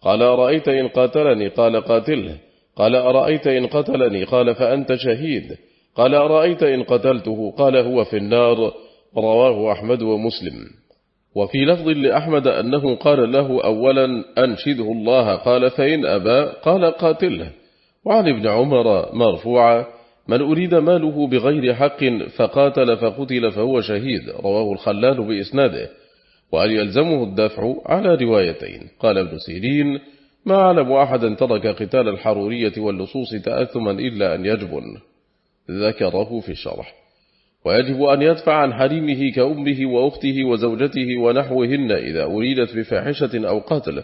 قال أرأيت إن قاتلني؟ قال قاتله. قال أرأيت إن قتلني؟ قال فأنت شهيد. قال أرأيت إن قتلته؟ قال هو في النار. رواه أحمد ومسلم. وفي لفظ لأحمد أنه قال له أولا أنشده الله. قال فإن أبى؟ قال قاتله. وعن ابن عمر مرفوعا من أريد ماله بغير حق فقاتل فقتل فهو شهيد. رواه الخلال بإسناده. وأن يلزمه الدفع على روايتين؟ قال ابن سيرين ما أعلم أحدا ترك قتال الحرورية واللصوص تأثما إلا أن يجبن. ذكره في الشرح. ويجب أن يدفع عن حريمه كأمه وأخته وزوجته ونحوهن إذا أريدت بفاحشة أو قتل.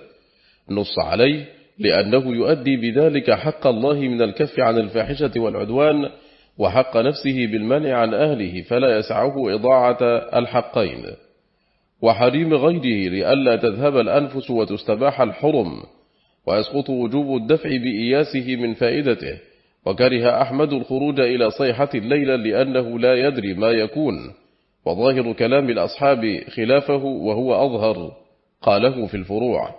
نص عليه لأنه يؤدي بذلك حق الله من الكف عن الفاحشة والعدوان وحق نفسه بالمنع عن أهله فلا يسعه إضاعة الحقين. وحريم غيره لئلا تذهب الأنفس وتستباح الحرم ويسقط وجوب الدفع بإياسه من فائدته. وكره أحمد الخروج إلى صيحة الليلة لأنه لا يدري ما يكون. وظاهر كلام الأصحاب خلافه وهو أظهر قاله في الفروع.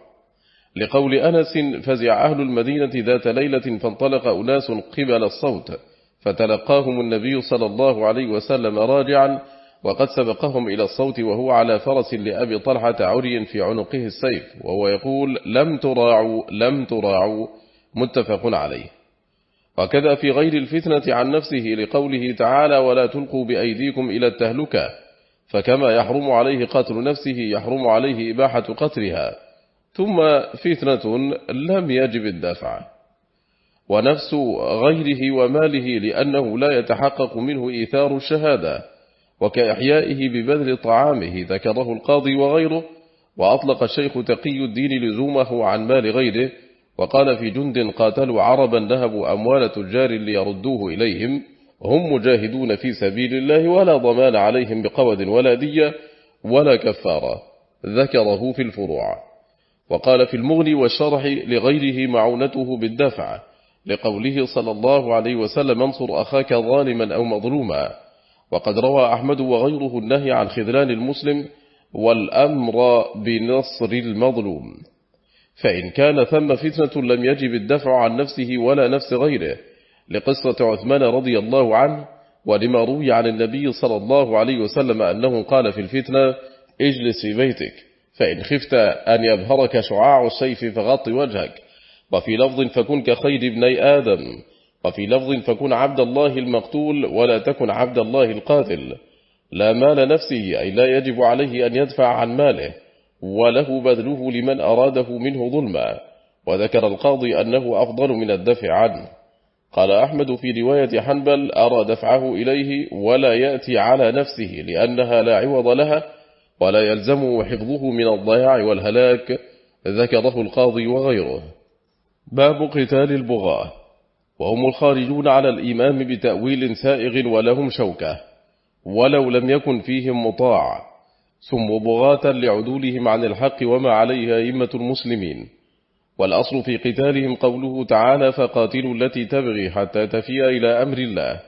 لقول أنس فزع أهل المدينة ذات ليلة فانطلق أناس قبل الصوت فتلقاهم النبي صلى الله عليه وسلم راجعا وقد سبقهم إلى الصوت وهو على فرس لأبي طلحة عري في عنقه السيف وهو يقول لم تراعوا لم تراعوا. متفق عليه. وكذا في غير الفتنة عن نفسه لقوله تعالى ولا تلقوا بأيديكم إلى التهلكة. فكما يحرم عليه قتل نفسه يحرم عليه إباحة قتلها. ثم فتنة لم يجب الدفع. ونفس غيره وماله لأنه لا يتحقق منه إيثار الشهادة. وكإحيائه ببذل طعامه ذكره القاضي وغيره وأطلق الشيخ تقي الدين لزومه عن مال غيره وقال في جند قاتلوا عربا نهبوا أموال تجار ليردوه إليهم هم مجاهدون في سبيل الله ولا ضمان عليهم بقود ولا دية ولا كفارة ذكره في الفروع. وقال في المغني والشرح لغيره معونته بالدفع لقوله صلى الله عليه وسلم انصر أخاك ظالما أو مظلوما. وقد روى أحمد وغيره النهي عن خذلان المسلم والأمر بنصر المظلوم. فإن كان ثم فتنة لم يجب الدفع عن نفسه ولا نفس غيره لقصة عثمان رضي الله عنه ولما روي عن النبي صلى الله عليه وسلم أنه قال في الفتنة اجلس في بيتك فإن خفت أن يبهرك شعاع السيف فغط وجهك وفي لفظ فكن كخير ابني آدم. وفي لفظ فكن عبد الله المقتول ولا تكن عبد الله القاتل. لا مال نفسه أي لا يجب عليه أن يدفع عن ماله وله بذله لمن أراده منه ظلما. وذكر القاضي أنه أفضل من الدفع عنه. قال أحمد في رواية حنبل أرى دفعه إليه ولا يأتي على نفسه لأنها لا عوض لها ولا يلزمه حفظه من الضياع والهلاك ذكره القاضي وغيره. باب قتال البغاة. وهم الخارجون على الإمام بتأويل سائغ ولهم شوكة ولو لم يكن فيهم مطاع ثم بغاة لعدولهم عن الحق وما عليه أئمة المسلمين. والأصل في قتالهم قوله تعالى فقاتلوا التي تبغي حتى تفيء إلى أمر الله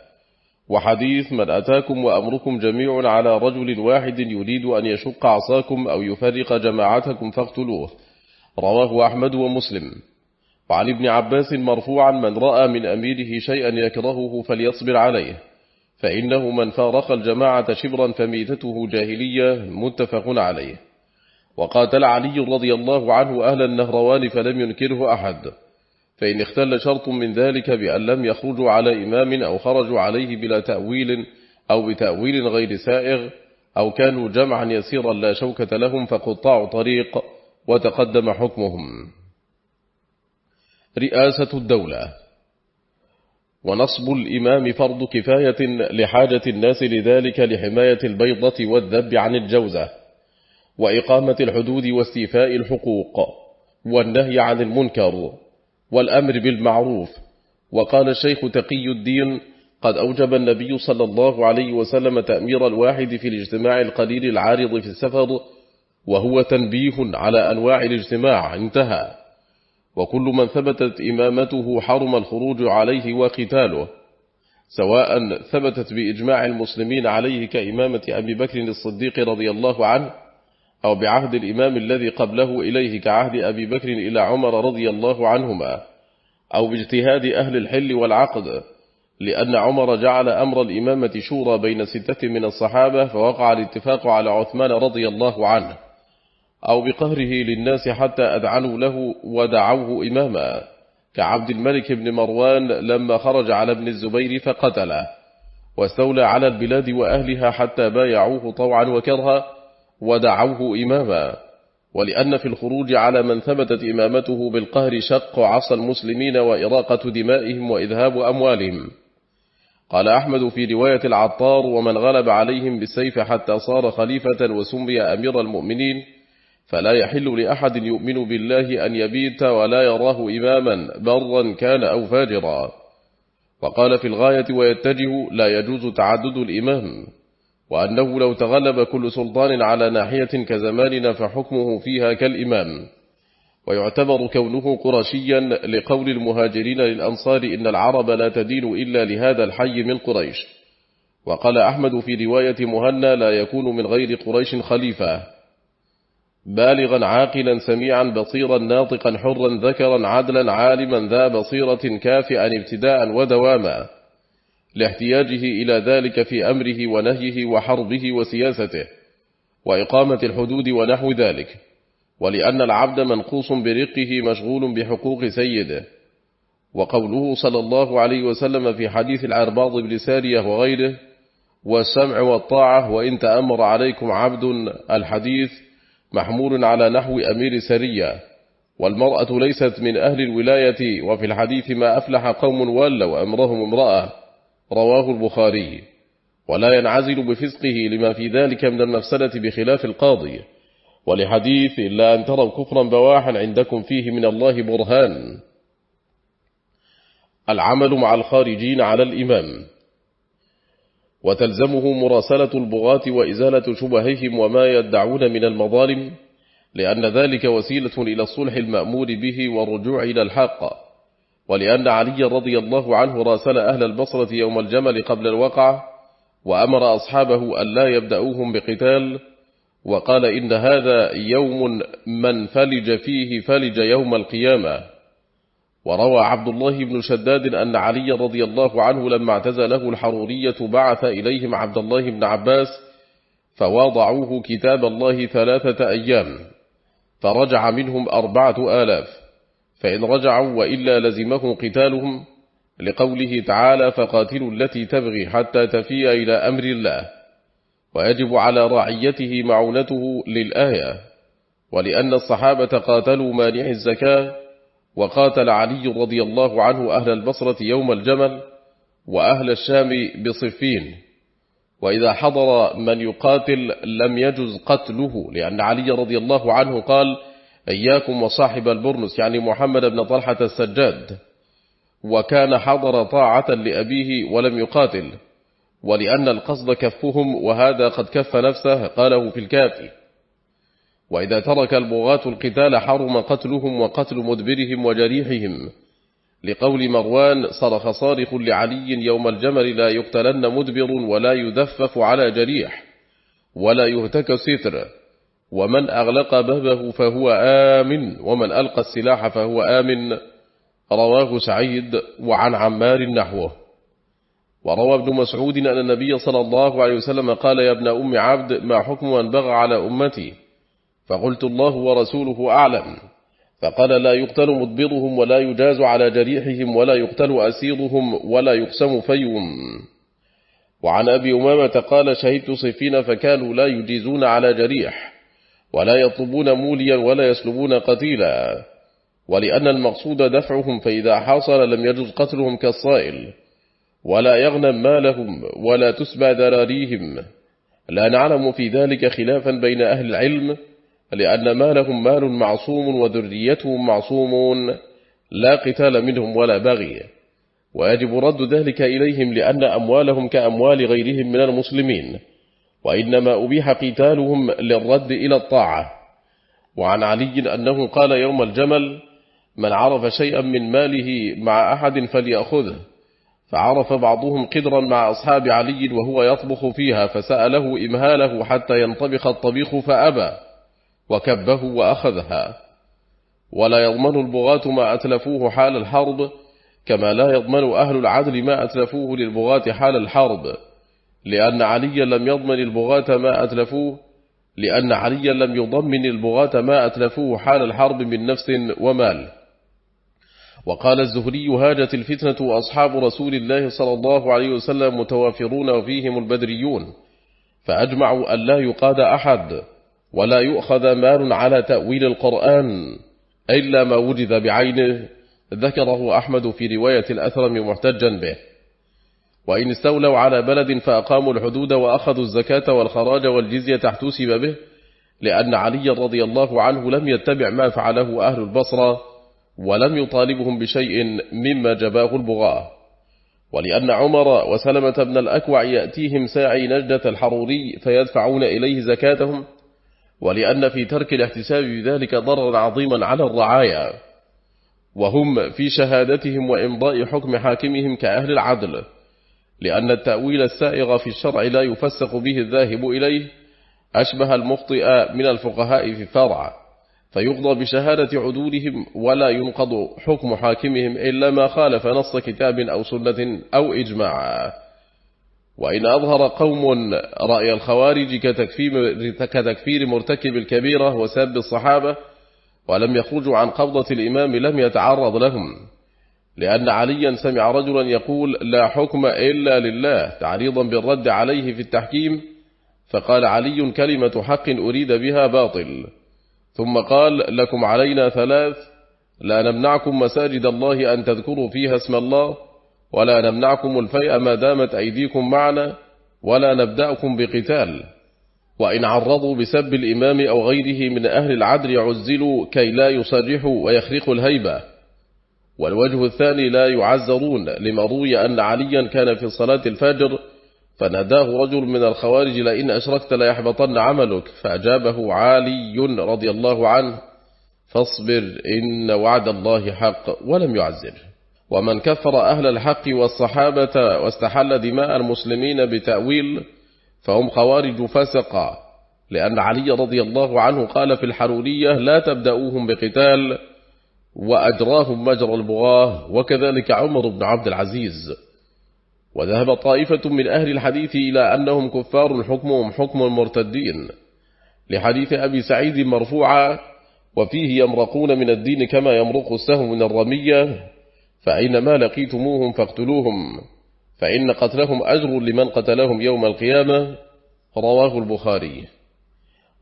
وحديث من أتاكم وأمركم جميع على رجل واحد يريد أن يشق عصاكم أو يفرق جماعتكم فاقتلوه رواه أحمد ومسلم. وعن ابن عباس مرفوعا من رأى من أميره شيئا يكرهه فليصبر عليه فإنه من فارق الجماعة شبرا فميتته جاهلية متفق عليه. وقاتل علي رضي الله عنه أهل النهروان فلم ينكره أحد فإن اختل شرط من ذلك بأن لم يخرجوا على إمام أو خرجوا عليه بلا تأويل أو بتأويل غير سائغ أو كانوا جمعا يسيرا لا شوكة لهم فقطاع طريق وتقدم حكمهم. رئاسة الدولة. ونصب الإمام فرض كفاية لحاجة الناس لذلك لحماية البيضة والذب عن الجوزة وإقامة الحدود واستيفاء الحقوق والنهي عن المنكر والأمر بالمعروف. وقال الشيخ تقي الدين قد أوجب النبي صلى الله عليه وسلم تأمير الواحد في الاجتماع القليل العارض في السفر وهو تنبيه على أنواع الاجتماع. انتهى. وكل من ثبتت إمامته حرم الخروج عليه وقتاله سواء ثبتت بإجماع المسلمين عليه كإمامة أبي بكر الصديق رضي الله عنه أو بعهد الإمام الذي قبله إليه كعهد أبي بكر إلى عمر رضي الله عنهما أو باجتهاد أهل الحل والعقد لأن عمر جعل أمر الإمامة شورى بين ستة من الصحابة فوقع الاتفاق على عثمان رضي الله عنه. أو بقهره للناس حتى أدعنوا له ودعوه إماما. كعبد الملك بن مروان لما خرج على ابن الزبير فقتله واستولى على البلاد وأهلها حتى بايعوه طوعا وكرها ودعوه إماما. ولأن في الخروج على من ثبتت إمامته بالقهر شق عصى المسلمين وإراقة دمائهم وإذهاب أموالهم. قال أحمد في رواية العطار ومن غلب عليهم بالسيف حتى صار خليفة وسمي أمير المؤمنين فلا يحل لأحد يؤمن بالله أن يبيت ولا يراه إماما برا كان أو فاجرا. وقال في الغاية ويتجه لا يجوز تعدد الإمام وأنه لو تغلب كل سلطان على ناحية كزماننا فحكمه فيها كالإمام ويعتبر كونه قرشيا لقول المهاجرين للأنصار إن العرب لا تدين إلا لهذا الحي من قريش. وقال أحمد في رواية مهنا لا يكون من غير قريش خليفة. بالغا عاقلا سميعا بصيرا ناطقا حرا ذكرا عدلا عالما ذا بصيرة كافئا ابتداء ودواما لاحتياجه إلى ذلك في أمره ونهيه وحربه وسياسته وإقامة الحدود ونحو ذلك ولأن العبد منقوص برقه مشغول بحقوق سيده. وقوله صلى الله عليه وسلم في حديث العرباض بن سارية وغيره والسمع والطاعة وإن تأمر عليكم عبد الحديث محمول على نحو أمير سرية والمرأة ليست من أهل الولاية وفي الحديث ما أفلح قوم ولوا أمرهم امرأة رواه البخاري. ولا ينعزل بفسقه لما في ذلك من المفسدة بخلاف القاضي. ولحديث إلا أن تروا كفرا بواحا عندكم فيه من الله برهان. العمل مع الخارجين على الإمام. وتلزمه مراسلة البغاة وإزالة شبههم وما يدعون من المظالم لأن ذلك وسيلة إلى الصلح المأمور به والرجوع إلى الحق. ولأن علي رضي الله عنه راسل أهل البصرة يوم الجمل قبل الوقع وأمر أصحابه أن لا يبدأوهم بقتال وقال إن هذا يوم من فلج فيه فلج يوم القيامة. وروى عبد الله بن شداد أن علي رضي الله عنه لما اعتزله الحرورية بعث إليهم عبد الله بن عباس فواضعوه كتاب الله ثلاثة أيام فرجع منهم أربعة آلاف فإن رجعوا وإلا لزمه قتالهم لقوله تعالى فقاتلوا التي تبغي حتى تفيء إلى أمر الله ويجب على رعيته معونته للآية ولأن الصحابة قاتلوا مانع الزكاة وقاتل علي رضي الله عنه أهل البصرة يوم الجمل وأهل الشام بصفين. وإذا حضر من يقاتل لم يجز قتله لأن علي رضي الله عنه قال إياكم وصاحب البرنس يعني محمد بن طلحة السجاد. وكان حضر طاعة لأبيه ولم يقاتل. ولأن القصد كفهم وهذا قد كف نفسه قاله في الكافي. وإذا ترك البغاة القتال حرم قتلهم وقتل مدبرهم وجريحهم. لقول مروان صرخ صارخ لعلي يوم الجمل لا يقتلن مدبر ولا يدفف على جريح ولا يهتك ستر. ومن أغلق بابه فهو آمن ومن ألقى السلاح فهو آمن. رواه سعيد وعن عمار نحوه. وروى ابن مسعود أن النبي صلى الله عليه وسلم قال يا ابن أم عبد ما حكم من بغى على أمتي؟ فقلت الله ورسوله أعلم. فقال لا يقتل مدبرهم ولا يجاز على جريحهم ولا يقتل أسيرهم ولا يقسم فيهم. وعن أبي أمامة قال شهدت صفين فكانوا لا يجيزون على جريح ولا يطلبون موليا ولا يسلبون قتيلا. ولأن المقصود دفعهم فإذا حاصل لم يجز قتلهم كالصائل. ولا يغنم مالهم ولا تسبى ذراريهم. لا نعلم في ذلك خلافا بين أهل العلم لأن مالهم مال معصوم وذريتهم معصومون لا قتال منهم ولا بغي. ويجب رد ذلك إليهم لأن أموالهم كأموال غيرهم من المسلمين. وإنما أبيح قتالهم للرد إلى الطاعة. وعن علي أنه قال يوم الجمل من عرف شيئا من ماله مع أحد فليأخذه. فعرف بعضهم قدرا مع أصحاب علي وهو يطبخ فيها فسأله إمهاله حتى ينطبخ الطبيخ فأبى. وكبه وأخذها. ولا يضمن البغاة ما أتلفوه حال الحرب كما لا يضمن أهل العدل ما أتلفوه للبغاة حال الحرب. لأن عليا لم يضمن البغاة ما أتلفوه لأن عليا لم يضمن البغاة ما أتلفوه حال الحرب من نفس ومال. وقال الزهري هاجت الفتنة وأصحاب رسول الله صلى الله عليه وسلم متوافرون وفيهم البدريون فأجمعوا أن لا يقاد أحد. ولا يؤخذ مال على تأويل القرآن إلا ما وجد بعينه ذكره أحمد في رواية الأثرم محتجا به. وإن استولوا على بلد فأقاموا الحدود وأخذوا الزكاة والخراج والجزية احتسب به لأن علي رضي الله عنه لم يتبع ما فعله أهل البصرة ولم يطالبهم بشيء مما جباه البغاة. ولأن عمر وسلمة بن الأكوع يأتيهم ساعي نجدة الحروري فيدفعون إليه زكاتهم ولأن في ترك الاحتساب بذلك ضررا عظيما على الرعايا وهم في شهادتهم وإمضاء حكم حاكمهم كأهل العدل لأن التأويل السائغ في الشرع لا يفسق به الذاهب إليه أشبه المخطئ من الفقهاء في فرع فيقضى بشهادة عدولهم ولا ينقض حكم حاكمهم إلا ما خالف نص كتاب أو سنة أو إجماع. وإن أظهر قوم رأي الخوارج كتكفير, مرتكب الكبيرة وساب الصحابة ولم يخرجوا عن قبضة الإمام لم يتعرض لهم لأن عليا سمع رجلا يقول لا حكم إلا لله تعريضا بالرد عليه في التحكيم فقال علي كلمة حق أريد بها باطل ثم قال لكم علينا ثلاث لا نمنعكم مساجد الله أن تذكروا فيها اسم الله ولا نمنعكم الفيء ما دامت أيديكم معنا ولا نبدأكم بقتال. وإن عرضوا بسب الإمام أو غيره من أهل العدل عزلوا كي لا يصرحوا ويخرقوا الهيبة. والوجه الثاني لا يعزرون لما روي أن عليا كان في صلاة الفجر فناداه رجل من الخوارج لئن أشركت لا يحبطن عملك. فأجابه علي رضي الله عنه فاصبر إن وعد الله حق ولم يعزر. ومن كفر أهل الحق والصحابة واستحل دماء المسلمين بتأويل فهم خوارج فسقا. لأن علي رضي الله عنه قال في الحرورية لا تبدأوهم بقتال وأجراهم مجرى البغاة وكذلك عمر بن عبد العزيز. وذهب طائفة من أهل الحديث إلى أنهم كفار حكمهم حكم المرتدين. لحديث أبي سعيد مرفوعا وفيه يمرقون من الدين كما يمرق السهم من الرمية فأينما لقيتموهم فاقتلوهم فإن قتلهم أجر لمن قتلهم يوم القيامة رواه البخاري.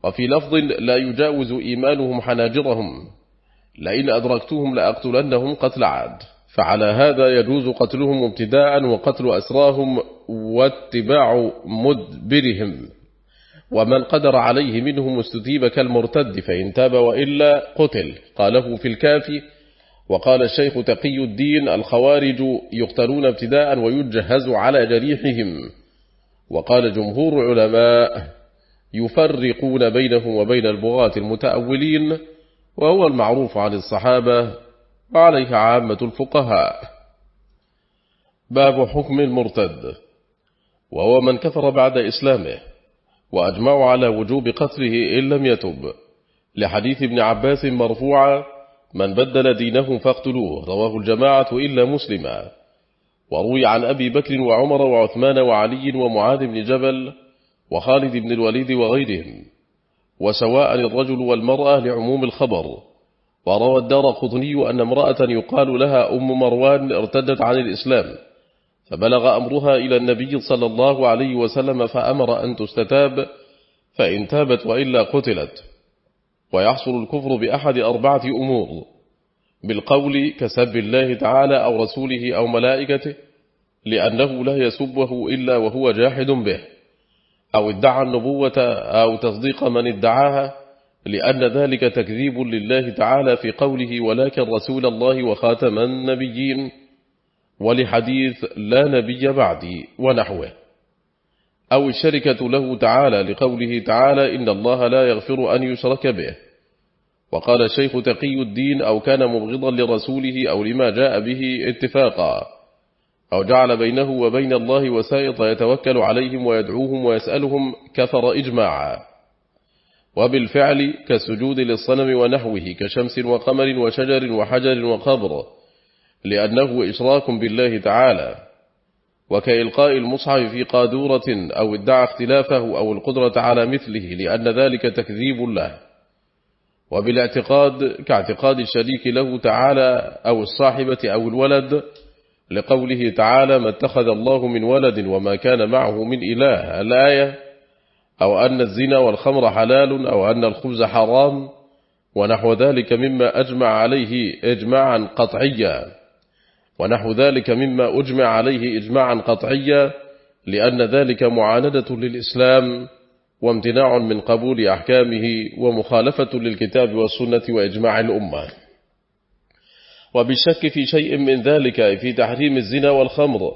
وفي لفظ لا يجاوز إيمانهم حناجرهم لئن أدركتهم لأقتلنهم قتل عاد. فعلى هذا يجوز قتلهم ابتداء وقتل أسراهم واتباع مدبرهم. ومن قدر عليه منهم استتيب كالمرتد فإن تاب وإلا قتل قاله في الكافي. وقال الشيخ تقي الدين الخوارج يقتلون ابتداء ويجهز على جريحهم. وقال جمهور علماء يفرقون بينهم وبين البغاة المتأولين وهو المعروف عن الصحابة وعليه عامة الفقهاء. باب حكم المرتد. وهو من كفر بعد إسلامه وأجمعوا على وجوب قتله إن لم يتب. لحديث ابن عباس مرفوعا من بدل دينه فاقتلوه رواه الجماعة إلا مسلما. وروي عن أبي بكر وعمر وعثمان وعلي ومعاذ بن جبل وخالد بن الوليد وغيرهم. وسواء الرجل والمرأة لعموم الخبر. وروى الدار قطني أن امرأة يقال لها أم مروان ارتدت عن الإسلام. فبلغ أمرها إلى النبي صلى الله عليه وسلم فأمر أن تستتاب فإن تابت وإلا قتلت. ويحصل الكفر بأحد أربعة أمور بالقول كسب الله تعالى أو رسوله أو ملائكته لأنه لا يسبه إلا وهو جاحد به أو ادعى النبوة أو تصديق من ادعاها لأن ذلك تكذيب لله تعالى في قوله ولكن رسول الله وخاتم النبيين ولحديث لا نبي بعدي ونحوه. أو الشركة له تعالى لقوله تعالى إن الله لا يغفر أن يشرك به. وقال الشيخ تقي الدين أو كان مبغضا لرسوله أو لما جاء به اتفاقا. أو جعل بينه وبين الله وسائط يتوكل عليهم ويدعوهم ويسألهم كفر إجماعا. وبالفعل كالسجود للصنم ونحوه كشمس وقمر وشجر وحجر وقبر لأنه إشراك بالله تعالى. وكإلقاء المصحف في قادورة أو ادعى اختلافه أو القدرة على مثله لأن ذلك تكذيب له وبالاعتقاد كاعتقاد الشريك له تعالى أو الصاحبة أو الولد لقوله تعالى ما اتخذ الله من ولد وما كان معه من إله. الآية أو أن الزنا والخمر حلال أو أن الخبز حرام. ونحو ذلك مما أجمع عليه إجماعا قطعيا. ونحو ذلك مما أجمع عليه إجماعا قطعيا لأن ذلك معاندة للإسلام وامتناع من قبول أحكامه ومخالفة للكتاب والسنة وإجماع الأمة. وبالشك في شيء من ذلك في تحريم الزنا والخمر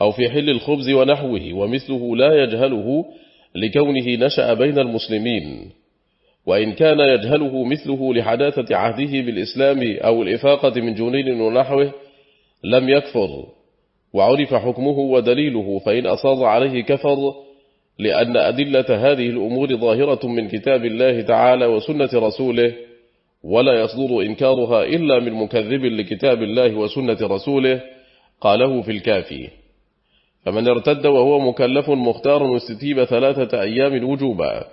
أو في حل الخبز ونحوه ومثله لا يجهله لكونه نشأ بين المسلمين. وإن كان يجهله مثله لحداثة عهده بالإسلام أو الإفاقة من جنين ونحوه لم يكفر وعرف حكمه ودليله فإن أصاد عليه كفر لأن أدلة هذه الأمور ظاهرة من كتاب الله تعالى وسنة رسوله ولا يصدر إنكارها إلا من مكذب لكتاب الله وسنة رسوله قاله في الكافي. فمن ارتد وهو مكلف مختار واستتيب ثلاثة أيام وجوبا.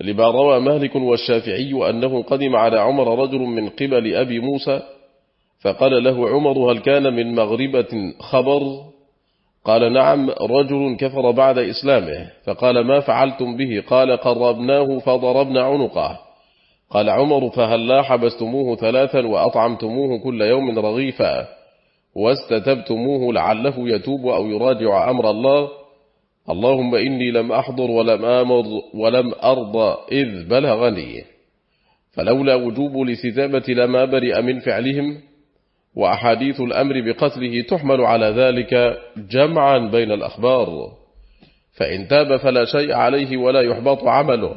لما روى مالك والشافعي أنه قدم على عمر رجل من قبل أبي موسى فقال له عمر هل كان من مغربة خبر؟ قال نعم رجل كفر بعد إسلامه فقال ما فعلتم به؟ قال قربناه فضربنا عنقه. قال عمر فهل لا حبستموه ثلاثا وأطعمتموه كل يوم رغيفا؟ واستتبتموه لعله يتوب أو يراجع أمر الله. اللهم إني لم أحضر ولم آمر ولم أرضى إذ بلغني. فلولا وجوب الاستتابة لما برئ من فعلهم وأحاديث الأمر بقتله تحمل على ذلك جمعا بين الأخبار. فإن تاب فلا شيء عليه ولا يحبط عمله.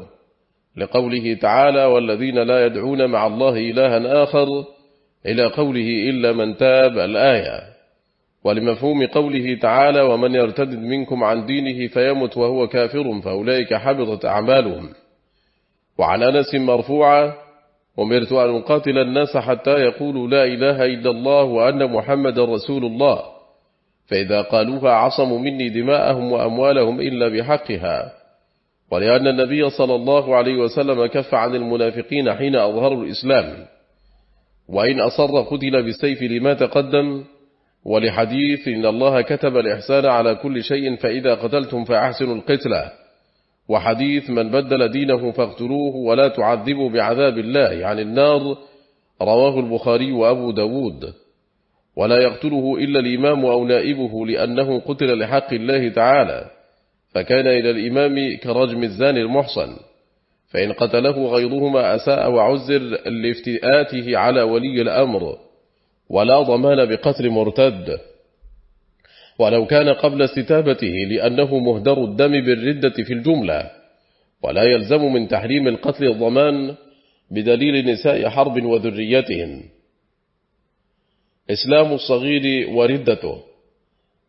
لقوله تعالى والذين لا يدعون مع الله إلها آخر إلى قوله إلا من تاب الآية. ولمفهوم قوله تعالى ومن يرتد منكم عن دينه فيمت وهو كافر فأولئك حبطت أعمالهم. وعن أنس مرفوعة أمرت أن أقاتل الناس حتى يقولوا لا إله إلا الله وأن محمد رسول الله. فإذا قالوها عصموا مني دماءهم وأموالهم إلا بحقها. ولأن النبي صلى الله عليه وسلم كف عن المنافقين حين أظهروا الإسلام. وإن أصر قتل بالسيف لما تقدم. ولحديث إن الله كتب الإحسان على كل شيء فإذا قتلتم فأحسنوا القتلة. وحديث من بدل دينه فاقتلوه ولا تعذبوا بعذاب الله يعني النار رواه البخاري وأبو داود. ولا يقتله إلا الإمام أو نائبه لأنه قتل لحق الله تعالى فكان إلى الإمام كرجم الزاني المحصن. فإن قتله غيرهما أساء وعزر لافتئاته على ولي الأمر ولا ضمان بقتل مرتد. ولو كان قبل استتابته لأنه مهدر الدم بالردة في الجملة ولا يلزم من تحريم القتل الضمان بدليل نساء حرب وذريتهم إسلام الصغير وردته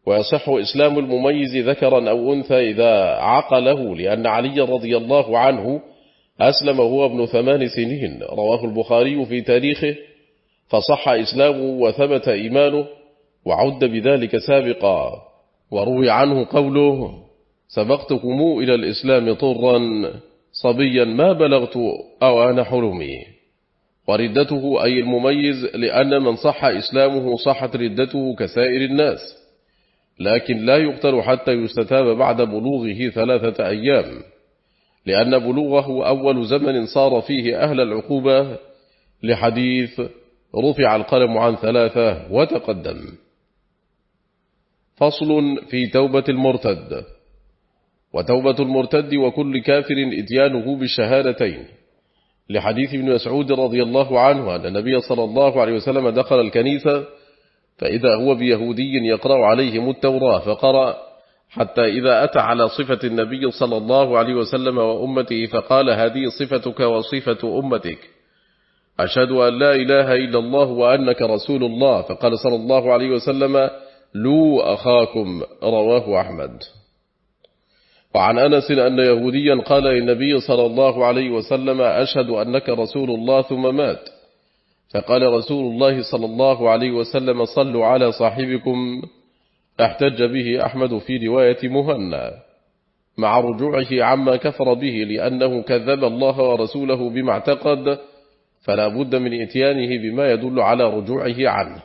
ويصح إسلام المميز ذكرا أو أنثى إذا عقله لأن علي رضي الله عنه أسلم وهو ابن ثمان سنين رواه البخاري في تاريخه فصح إسلامه وثبت إيمانه وعد بذلك سابقا وروي عنه قوله سبقتكم إلى الإسلام طرا صبيا ما بلغت أوان حلمي. وردته أي المميز لأن من صح إسلامه صحت ردته كسائر الناس. لكن لا يقتل حتى يستتاب بعد بلوغه ثلاثة أيام لأن بلوغه أول زمن صار فيه أهل العقوبة لحديث رفع القلم عن ثلاثة وتقدم. فصل في توبة المرتد. وتوبة المرتد وكل كافر إتيانه بالشهادتين. لحديث ابن مسعود رضي الله عنه أن النبي صلى الله عليه وسلم دخل الكنيسة فإذا هو بيهودي يقرأ عليهم التوراة فقرأ حتى إذا أتى على صفة النبي صلى الله عليه وسلم وأمته فقال هذه صفتك وصفة أمتك. أشهد أن لا إله إلا الله وأنك رسول الله. فقال صلى الله عليه وسلم لو أخاكم رواه أحمد. وعن أنس أن يهوديا قال للنبي صلى الله عليه وسلم أشهد أنك رسول الله ثم مات. فقال رسول الله صلى الله عليه وسلم صلوا على صاحبكم. احتج به أحمد في رواية مهنا مع رجوعه عما كفر به لأنه كذب الله ورسوله بما اعتقد فلا بد من إتيانه بما يدل على رجوعه عنه.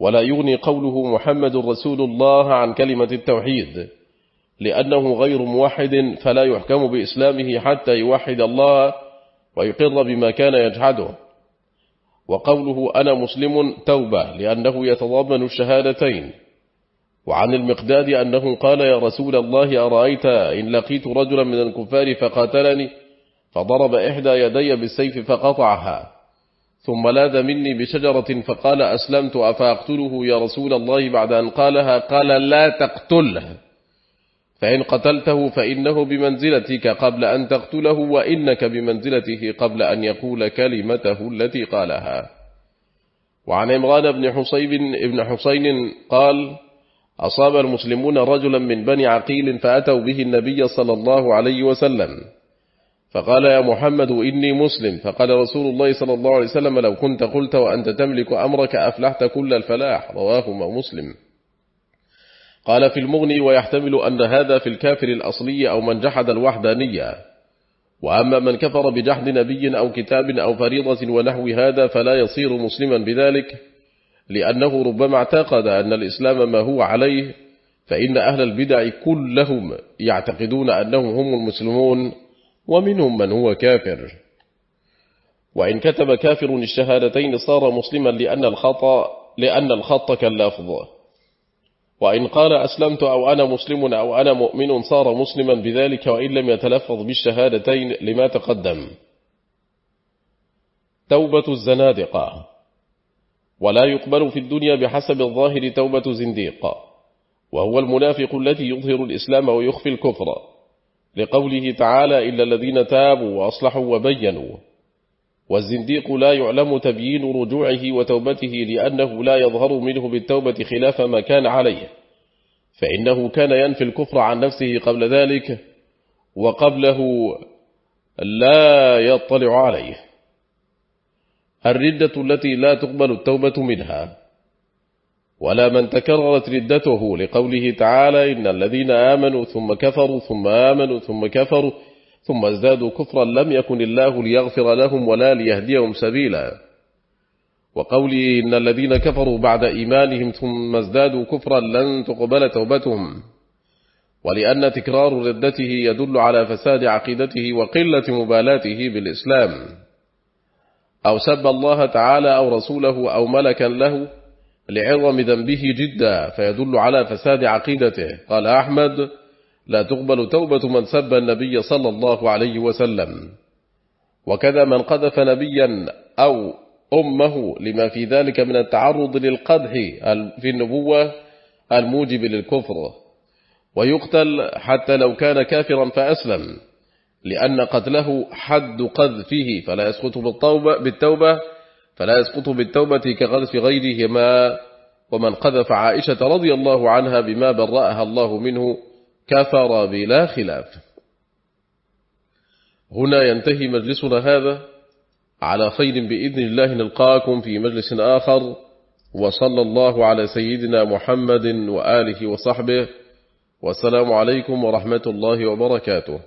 ولا يغني قوله محمد رسول الله عن كلمة التوحيد لأنه غير موحد فلا يحكم بإسلامه حتى يوحد الله ويقر بما كان يجحده. وقوله أنا مسلم توبة لأنه يتضمن الشهادتين. وعن المقداد أنه قال يا رسول الله أرأيت إن لقيت رجلا من الكفار فقاتلني فضرب إحدى يدي بالسيف فقطعها. ثم لاذ مني بشجرة فقال أسلمت أفأقتله يا رسول الله بعد أن قالها؟ قال لا تقتله فإن قتلته فإنه بمنزلتك قبل أن تقتله وإنك بمنزلته قبل أن يقول كلمته التي قالها. وعن عمران بن حصيب ابن حسين قال أصاب المسلمون رجلا من بني عقيل فأتوا به النبي صلى الله عليه وسلم. فقال يا محمد إني مسلم. فقال رسول الله صلى الله عليه وسلم لو كنت قلت وأنت تملك أمرك أفلحت كل الفلاح. رواه مسلم. قال في المغني ويحتمل أن هذا في الكافر الأصلي أو من جحد الوحدانية. وأما من كفر بجحد نبي أو كتاب أو فريضة ونحو هذا فلا يصير مسلما بذلك لأنه ربما اعتقد أن الإسلام ما هو عليه فإن أهل البدع كلهم يعتقدون أنهم هم المسلمون. ومنهم من هو كافر. وإن كتب كافر الشهادتين صار مسلما لأن الخط لأن الخط كاللفظ. وإن قال أسلمت أو أنا مسلم أو أنا مؤمن صار مسلما بذلك وإن لم يتلفظ بالشهادتين لما تقدم. توبة الزنادقة. ولا يقبل في الدنيا بحسب الظاهر توبة زنديق. وهو المنافق الذي يظهر الإسلام ويخفي الكفر. لقوله تعالى إلا الذين تابوا وأصلحوا وبينوا. والزنديق لا يعلم تبيين رجوعه وتوبته لأنه لا يظهر منه بالتوبة خلاف ما كان عليه. فإنه كان ينفي الكفر عن نفسه قبل ذلك وقبله لا يطلع عليه. الردة التي لا تقبل التوبة منها. ولا من تكررت ردته لقوله تعالى إن الذين آمنوا ثم كفروا ثم آمنوا ثم كفروا ثم ازدادوا كفرا لم يكن الله ليغفر لهم ولا ليهديهم سبيلا. وقوله إن الذين كفروا بعد إيمانهم ثم ازدادوا كفرا لن تقبل توبتهم. ولأن تكرار ردته يدل على فساد عقيدته وقلة مبالاته بالإسلام. أو سب الله تعالى أو رسوله أو ملكا له لعظم ذنبه جدا فيدل على فساد عقيدته. قال أحمد لا تقبل توبة من سب النبي صلى الله عليه وسلم. وكذا من قذف نبيا أو أمه لما في ذلك من التعرض للقدح في النبوة الموجب للكفر. ويقتل حتى لو كان كافرا فأسلم لأن قتله حد قذفه فلا يسقط بالتوبة, بالتوبة. فلا يسقط بالتوبة كقذف غيرهما ومن قذف عائشة رضي الله عنها بما برأها الله منه كفر بلا خلاف. هنا ينتهي مجلسنا هذا. على خير بإذن الله نلقاكم في مجلس آخر. وصلى الله على سيدنا محمد وآله وصحبه. والسلام عليكم ورحمة الله وبركاته.